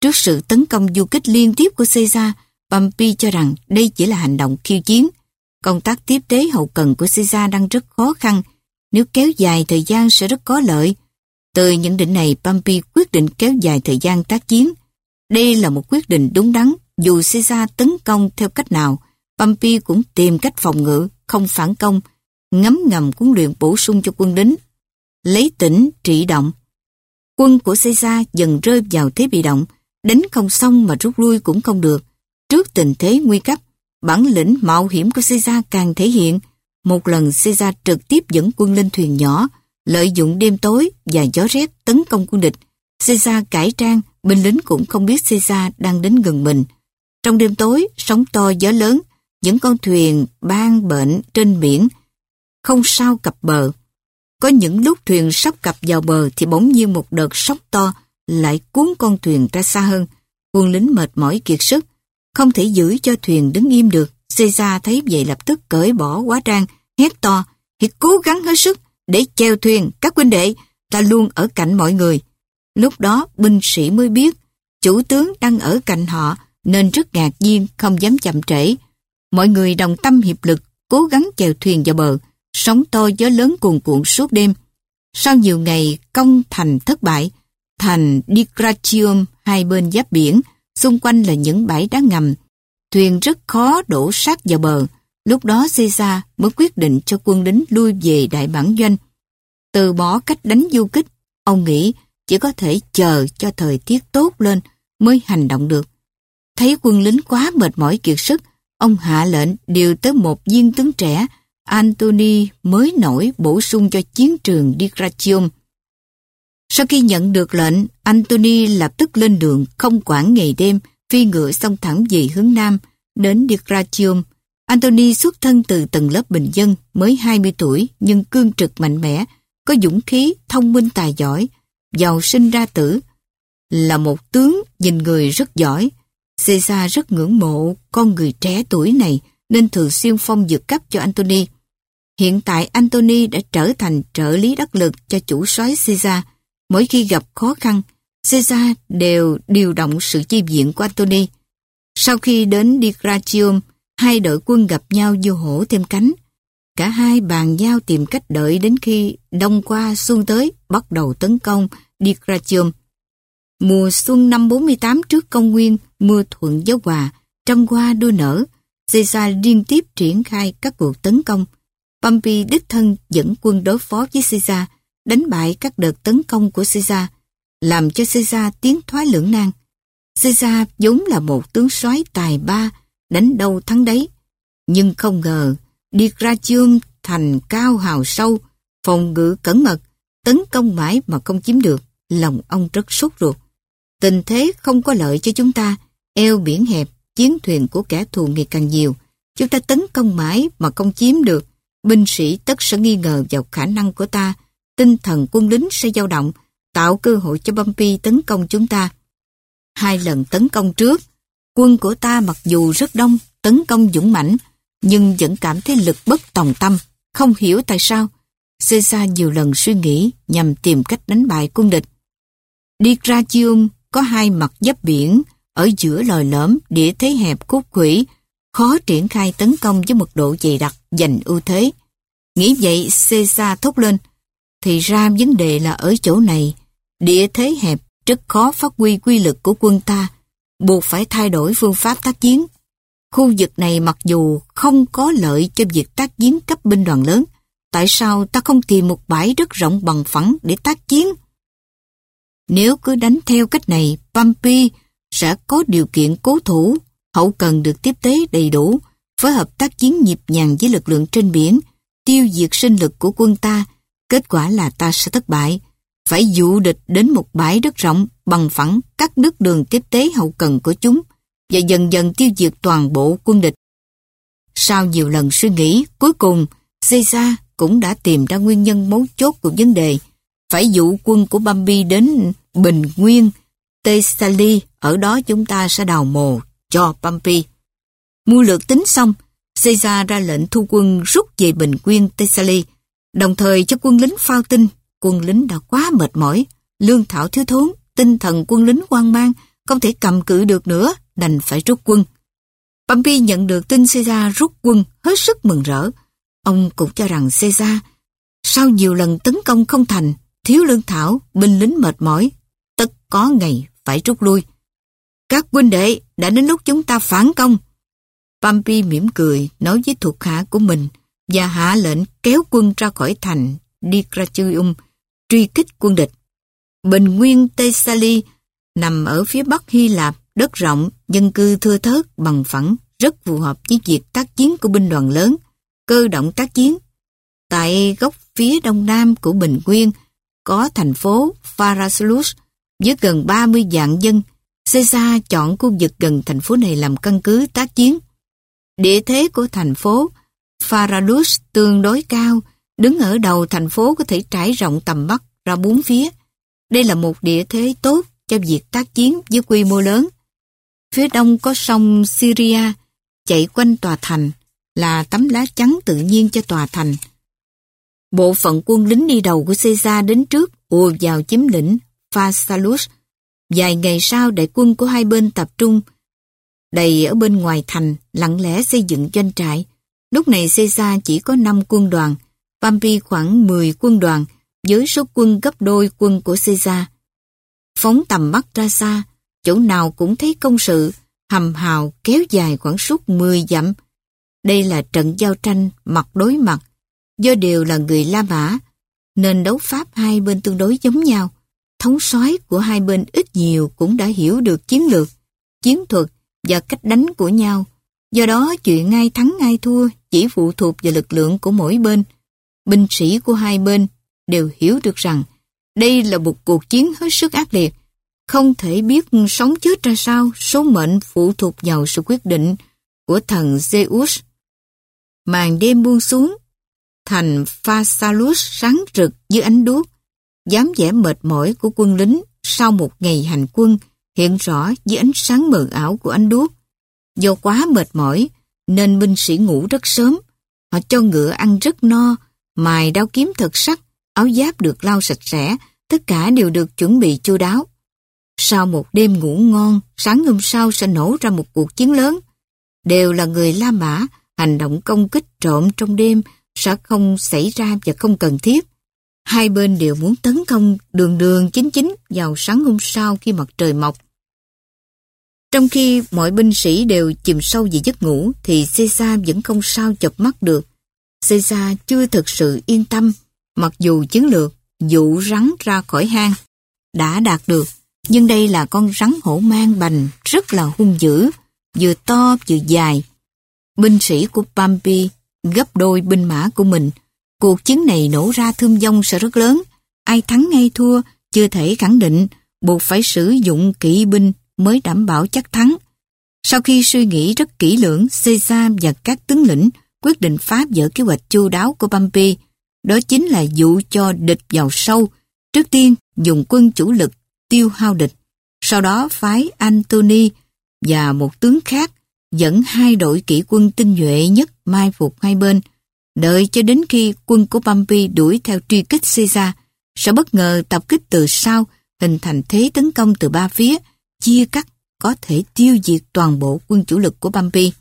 Trước sự tấn công du kích liên tiếp của Caesar, Pompey cho rằng đây chỉ là hành động khiêu chiến. Công tác tiếp tế hậu cần của Caesar đang rất khó khăn, nếu kéo dài thời gian sẽ rất có lợi. Từ nhận định này, Pompey quyết định kéo dài thời gian tác chiến. Đây là một quyết định đúng đắn, dù Caesar tấn công theo cách nào, Pompey cũng tìm cách phòng ngự, không phản công, ngấm ngầm huấn luyện bổ sung cho quân lính lấy tỉnh trị động. Quân của Caesar dần rơi vào thế bị động, đánh không xong mà rút lui cũng không được. Trước tình thế nguy cấp, bản lĩnh mạo hiểm của Caesar càng thể hiện. Một lần Caesar trực tiếp dẫn quân lên thuyền nhỏ, lợi dụng đêm tối và gió rét tấn công quân địch. Caesar cải trang, binh lính cũng không biết Caesar đang đến gần mình. Trong đêm tối, sóng to gió lớn, những con thuyền ban bệnh trên biển, không sao cập bờ. Có những lúc thuyền sắp cập vào bờ thì bỗng nhiên một đợt sóng to lại cuốn con thuyền ra xa hơn. Quân lính mệt mỏi kiệt sức, không thể giữ cho thuyền đứng im được. Caesar thấy vậy lập tức cởi bỏ quá trang, hét to, thì cố gắng hết sức để chèo thuyền, các huynh đệ, ta luôn ở cạnh mọi người. Lúc đó binh sĩ mới biết, chủ tướng đang ở cạnh họ nên rất ngạc nhiên, không dám chậm trễ. Mọi người đồng tâm hiệp lực, cố gắng chèo thuyền vào bờ, sóng to gió lớn cuồn cuộn suốt đêm. Sau nhiều ngày công thành thất bại, thành Dicratium hai bên giáp biển, xung quanh là những bãi đá ngầm. Thuyền rất khó đổ sát vào bờ. Lúc đó Caesar mới quyết định cho quân lính lui về đại bản doanh. Từ bỏ cách đánh du kích, ông nghĩ chỉ có thể chờ cho thời tiết tốt lên mới hành động được. Thấy quân lính quá mệt mỏi kiệt sức, ông hạ lệnh điều tới một viên tướng trẻ Antony mới nổi bổ sung cho chiến trường Dicratium. Sau khi nhận được lệnh, Antony lập tức lên đường không quản ngày đêm, phi ngựa song thẳng về hướng Nam, đến Dicratium. Antony xuất thân từ tầng lớp bình dân, mới 20 tuổi nhưng cương trực mạnh mẽ, có dũng khí, thông minh tài giỏi, giàu sinh ra tử. Là một tướng nhìn người rất giỏi, Caesar rất ngưỡng mộ con người trẻ tuổi này nên thường xuyên phong dược cấp cho Antony. Hiện tại Anthony đã trở thành trợ lý đắc lực cho chủ soái Caesar. Mỗi khi gặp khó khăn, Caesar đều điều động sự chi viện của Anthony. Sau khi đến Dicratium, hai đội quân gặp nhau vô hổ thêm cánh. Cả hai bàn giao tìm cách đợi đến khi đông qua xuân tới bắt đầu tấn công Dikrachum. Mùa xuân năm 48 trước công nguyên, mưa thuận gió hòa, trăm hoa đua nở, Caesar liên tiếp triển khai các cuộc tấn công. Pompey đích thân dẫn quân đối phó với Caesar, đánh bại các đợt tấn công của Caesar, làm cho Caesar tiến thoái lưỡng nan. Caesar vốn là một tướng soái tài ba, đánh đâu thắng đấy. Nhưng không ngờ, đi ra chương thành cao hào sâu, phòng ngự cẩn mật, tấn công mãi mà không chiếm được, lòng ông rất sốt ruột. Tình thế không có lợi cho chúng ta, eo biển hẹp, chiến thuyền của kẻ thù ngày càng nhiều. Chúng ta tấn công mãi mà không chiếm được, binh sĩ tất sẽ nghi ngờ vào khả năng của ta, tinh thần quân lính sẽ dao động, tạo cơ hội cho Bumpy tấn công chúng ta. Hai lần tấn công trước, quân của ta mặc dù rất đông, tấn công dũng mãnh, nhưng vẫn cảm thấy lực bất tòng tâm, không hiểu tại sao. Caesar nhiều lần suy nghĩ nhằm tìm cách đánh bại quân địch. Dicratium có hai mặt giáp biển, ở giữa lòi lõm, địa thế hẹp cốt quỷ khó triển khai tấn công với mật độ dày đặc, giành ưu thế. Nghĩ vậy, Caesar thốt lên, thì ra vấn đề là ở chỗ này, địa thế hẹp rất khó phát huy quy lực của quân ta, buộc phải thay đổi phương pháp tác chiến. Khu vực này mặc dù không có lợi cho việc tác chiến cấp binh đoàn lớn, tại sao ta không tìm một bãi đất rộng bằng phẳng để tác chiến? Nếu cứ đánh theo cách này, Pampi sẽ có điều kiện cố thủ, hậu cần được tiếp tế đầy đủ, phối hợp tác chiến nhịp nhàng với lực lượng trên biển, tiêu diệt sinh lực của quân ta, kết quả là ta sẽ thất bại. Phải dụ địch đến một bãi đất rộng, bằng phẳng, cắt đứt đường tiếp tế hậu cần của chúng và dần dần tiêu diệt toàn bộ quân địch. Sau nhiều lần suy nghĩ, cuối cùng, Caesar cũng đã tìm ra nguyên nhân mấu chốt của vấn đề. Phải dụ quân của Bambi đến Bình Nguyên, Thessaly, ở đó chúng ta sẽ đào mồ cho Bambi. Mua lược tính xong, Caesar ra lệnh thu quân rút về Bình Nguyên Thessaly, đồng thời cho quân lính phao tin. Quân lính đã quá mệt mỏi, lương thảo thiếu thốn, tinh thần quân lính hoang mang, không thể cầm cự được nữa, đành phải rút quân. Pompey nhận được tin Caesar rút quân, hết sức mừng rỡ. Ông cũng cho rằng Caesar, sau nhiều lần tấn công không thành, thiếu lương thảo, binh lính mệt mỏi, tất có ngày phải rút lui. Các huynh đệ, đã đến lúc chúng ta phản công. Pompey mỉm cười, nói với thuộc hạ của mình và hạ lệnh kéo quân ra khỏi thành đi Gratium, truy kích quân địch. Bình nguyên Thessaly nằm ở phía bắc Hy Lạp, đất rộng, dân cư thưa thớt, bằng phẳng, rất phù hợp với việc tác chiến của binh đoàn lớn, cơ động tác chiến. Tại góc phía đông nam của Bình Nguyên có thành phố Pharsalus với gần 30 vạn dân. Caesar chọn khu vực gần thành phố này làm căn cứ tác chiến. Địa thế của thành phố Pharsalus tương đối cao, đứng ở đầu thành phố có thể trải rộng tầm mắt ra bốn phía. Đây là một địa thế tốt cho việc tác chiến với quy mô lớn. Phía đông có sông Syria chạy quanh tòa thành là tấm lá chắn tự nhiên cho tòa thành. Bộ phận quân lính đi đầu của Caesar đến trước ùa vào chiếm lĩnh Phasalus. Vài ngày sau đại quân của hai bên tập trung đầy ở bên ngoài thành lặng lẽ xây dựng doanh trại. Lúc này Caesar chỉ có 5 quân đoàn, Pompey khoảng 10 quân đoàn với số quân gấp đôi quân của Caesar. Phóng tầm mắt ra xa, chỗ nào cũng thấy công sự, hầm hào kéo dài khoảng suốt 10 dặm. Đây là trận giao tranh mặt đối mặt, do đều là người La Mã, nên đấu pháp hai bên tương đối giống nhau. Thống soái của hai bên ít nhiều cũng đã hiểu được chiến lược, chiến thuật và cách đánh của nhau. Do đó chuyện ai thắng ai thua chỉ phụ thuộc vào lực lượng của mỗi bên. Binh sĩ của hai bên đều hiểu được rằng đây là một cuộc chiến hết sức ác liệt. Không thể biết sống chết ra sao, số mệnh phụ thuộc vào sự quyết định của thần Zeus. Màn đêm buông xuống, thành Phasalus sáng rực dưới ánh đuốc. dám vẻ mệt mỏi của quân lính sau một ngày hành quân hiện rõ dưới ánh sáng mờ ảo của ánh đuốc. Do quá mệt mỏi nên binh sĩ ngủ rất sớm. Họ cho ngựa ăn rất no, mài đao kiếm thật sắc, áo giáp được lau sạch sẽ, tất cả đều được chuẩn bị chu đáo. Sau một đêm ngủ ngon, sáng hôm sau sẽ nổ ra một cuộc chiến lớn. Đều là người La Mã, hành động công kích trộm trong đêm sẽ không xảy ra và không cần thiết. Hai bên đều muốn tấn công đường đường chính chính vào sáng hôm sau khi mặt trời mọc. Trong khi mọi binh sĩ đều chìm sâu vì giấc ngủ thì Caesar vẫn không sao chập mắt được. Caesar chưa thực sự yên tâm mặc dù chiến lược dụ rắn ra khỏi hang đã đạt được nhưng đây là con rắn hổ mang bành rất là hung dữ vừa to vừa dài. Binh sĩ của Pompey gấp đôi binh mã của mình. Cuộc chiến này nổ ra thương vong sẽ rất lớn. Ai thắng ngay thua chưa thể khẳng định, buộc phải sử dụng kỵ binh mới đảm bảo chắc thắng. Sau khi suy nghĩ rất kỹ lưỡng, Caesar và các tướng lĩnh quyết định phá vỡ kế hoạch chu đáo của Pompey. Đó chính là dụ cho địch vào sâu. Trước tiên, dùng quân chủ lực tiêu hao địch. Sau đó phái Antony và một tướng khác dẫn hai đội kỷ quân tinh nhuệ nhất mai phục hai bên, đợi cho đến khi quân của Pompey đuổi theo truy kích Caesar, sẽ bất ngờ tập kích từ sau, hình thành thế tấn công từ ba phía, chia cắt có thể tiêu diệt toàn bộ quân chủ lực của Pompey.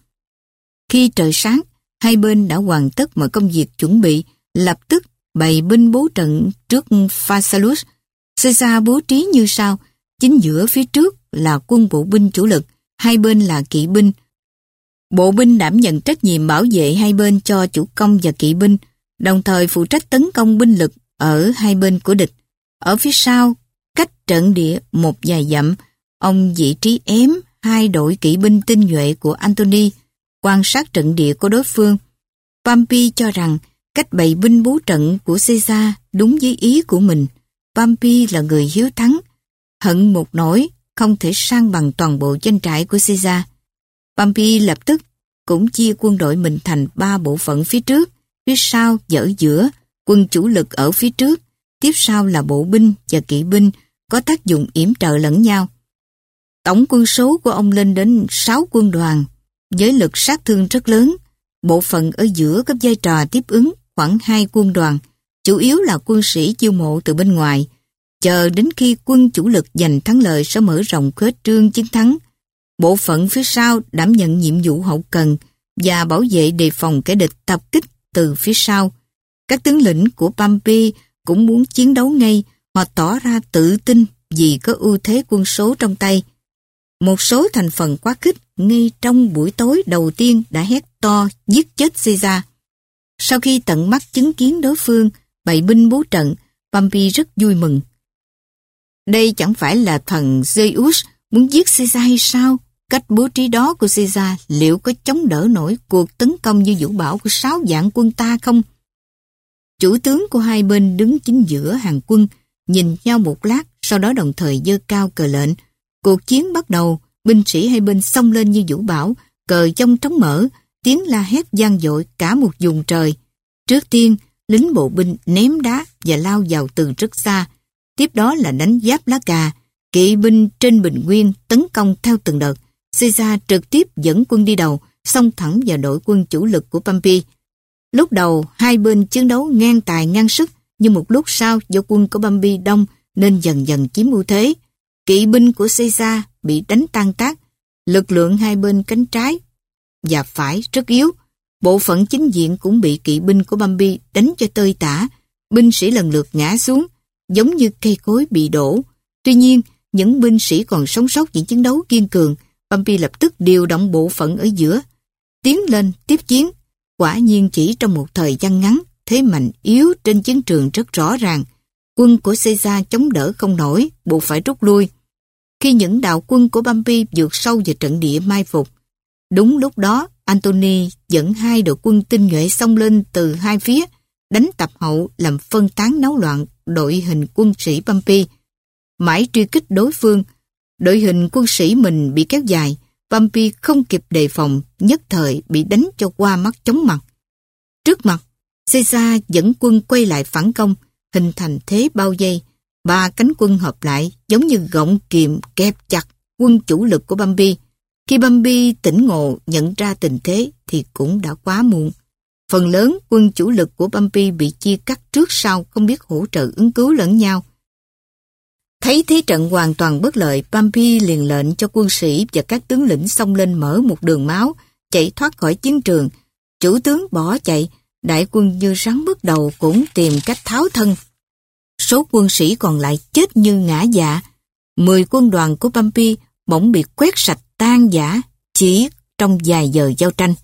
Khi trời sáng, hai bên đã hoàn tất mọi công việc chuẩn bị, lập tức bày binh bố trận trước Phasalus. Caesar bố trí như sau, chính giữa phía trước là quân bộ binh chủ lực, hai bên là kỵ binh. Bộ binh đảm nhận trách nhiệm bảo vệ hai bên cho chủ công và kỵ binh, đồng thời phụ trách tấn công binh lực ở hai bên của địch. Ở phía sau, cách trận địa một vài dặm, ông vị trí ém hai đội kỵ binh tinh nhuệ của Antony, quan sát trận địa của đối phương. Pompey cho rằng cách bày binh bố trận của Caesar đúng với ý của mình. Pompey là người hiếu thắng, hận một nỗi không thể sang bằng toàn bộ doanh trại của Caesar. Pompey lập tức cũng chia quân đội mình thành ba bộ phận phía trước, phía sau và ở giữa, quân chủ lực ở phía trước, tiếp sau là bộ binh và kỵ binh có tác dụng yểm trợ lẫn nhau. Tổng quân số của ông lên đến 6 quân đoàn, với lực sát thương rất lớn. Bộ phận ở giữa có vai trò tiếp ứng khoảng 2 quân đoàn, chủ yếu là quân sĩ chiêu mộ từ bên ngoài, chờ đến khi quân chủ lực giành thắng lợi sẽ mở rộng khuếch trương chiến thắng. Bộ phận phía sau đảm nhận nhiệm vụ hậu cần và bảo vệ đề phòng kẻ địch tập kích từ phía sau. Các tướng lĩnh của Pompey cũng muốn chiến đấu ngay, họ tỏ ra tự tin vì có ưu thế quân số trong tay. Một số thành phần quá khích ngay trong buổi tối đầu tiên đã hét to giết chết Caesar. Sau khi tận mắt chứng kiến đối phương bày binh bố trận, Pompey rất vui mừng. Đây chẳng phải là thần Zeus muốn giết Caesar hay sao? Cách bố trí đó của Caesar liệu có chống đỡ nổi cuộc tấn công như vũ bão của sáu vạn quân ta không? Chủ tướng của hai bên đứng chính giữa hàng quân, nhìn nhau một lát, sau đó đồng thời dơ cao cờ lệnh. Cuộc chiến bắt đầu, binh sĩ hai bên xông lên như vũ bão, cờ trong trống mở, tiếng la hét gian dội cả một vùng trời. Trước tiên, lính bộ binh ném đá và lao vào từ rất xa, Tiếp đó là đánh giáp lá cà, kỵ binh trên bình nguyên tấn công theo từng đợt. Caesar trực tiếp dẫn quân đi đầu, xông thẳng vào đội quân chủ lực của Pompey. Lúc đầu, hai bên chiến đấu ngang tài ngang sức, nhưng một lúc sau do quân của Pompey đông nên dần dần chiếm ưu thế. Kỵ binh của Caesar bị đánh tan tác, lực lượng hai bên cánh trái và phải rất yếu. Bộ phận chính diện cũng bị kỵ binh của Bambi đánh cho tơi tả, binh sĩ lần lượt ngã xuống, giống như cây cối bị đổ. Tuy nhiên, những binh sĩ còn sống sót những chiến đấu kiên cường, Pompey lập tức điều động bộ phận ở giữa, tiến lên tiếp chiến. Quả nhiên chỉ trong một thời gian ngắn, thế mạnh yếu trên chiến trường rất rõ ràng. Quân của Caesar chống đỡ không nổi, buộc phải rút lui. Khi những đạo quân của Bambi vượt sâu vào trận địa mai phục, đúng lúc đó Antony dẫn hai đội quân tinh nhuệ xông lên từ hai phía, đánh tập hậu làm phân tán náo loạn đội hình quân sĩ Bambi. Mãi truy kích đối phương, đội hình quân sĩ mình bị kéo dài, Bambi không kịp đề phòng, nhất thời bị đánh cho qua mắt chóng mặt. Trước mặt, Caesar dẫn quân quay lại phản công, hình thành thế bao dây. Ba cánh quân hợp lại giống như gọng kiềm kẹp chặt quân chủ lực của Bambi. Khi Bambi tỉnh ngộ nhận ra tình thế thì cũng đã quá muộn. Phần lớn quân chủ lực của Bambi bị chia cắt trước sau không biết hỗ trợ ứng cứu lẫn nhau. Thấy thế trận hoàn toàn bất lợi, Pompey liền lệnh cho quân sĩ và các tướng lĩnh xông lên mở một đường máu, chạy thoát khỏi chiến trường. Chủ tướng bỏ chạy, đại quân như rắn bước đầu cũng tìm cách tháo thân số quân sĩ còn lại chết như ngã dạ. Mười quân đoàn của Pompey bỗng bị quét sạch tan giả chỉ trong vài giờ giao tranh.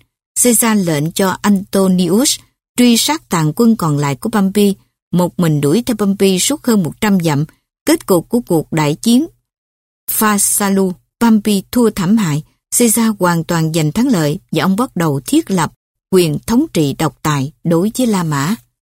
Caesar lệnh cho Antonius truy sát tàn quân còn lại của Pompey, một mình đuổi theo Pompey suốt hơn 100 dặm. Kết cục của cuộc đại chiến Phasalu, Pompey thua thảm hại, Caesar hoàn toàn giành thắng lợi và ông bắt đầu thiết lập quyền thống trị độc tài đối với La Mã.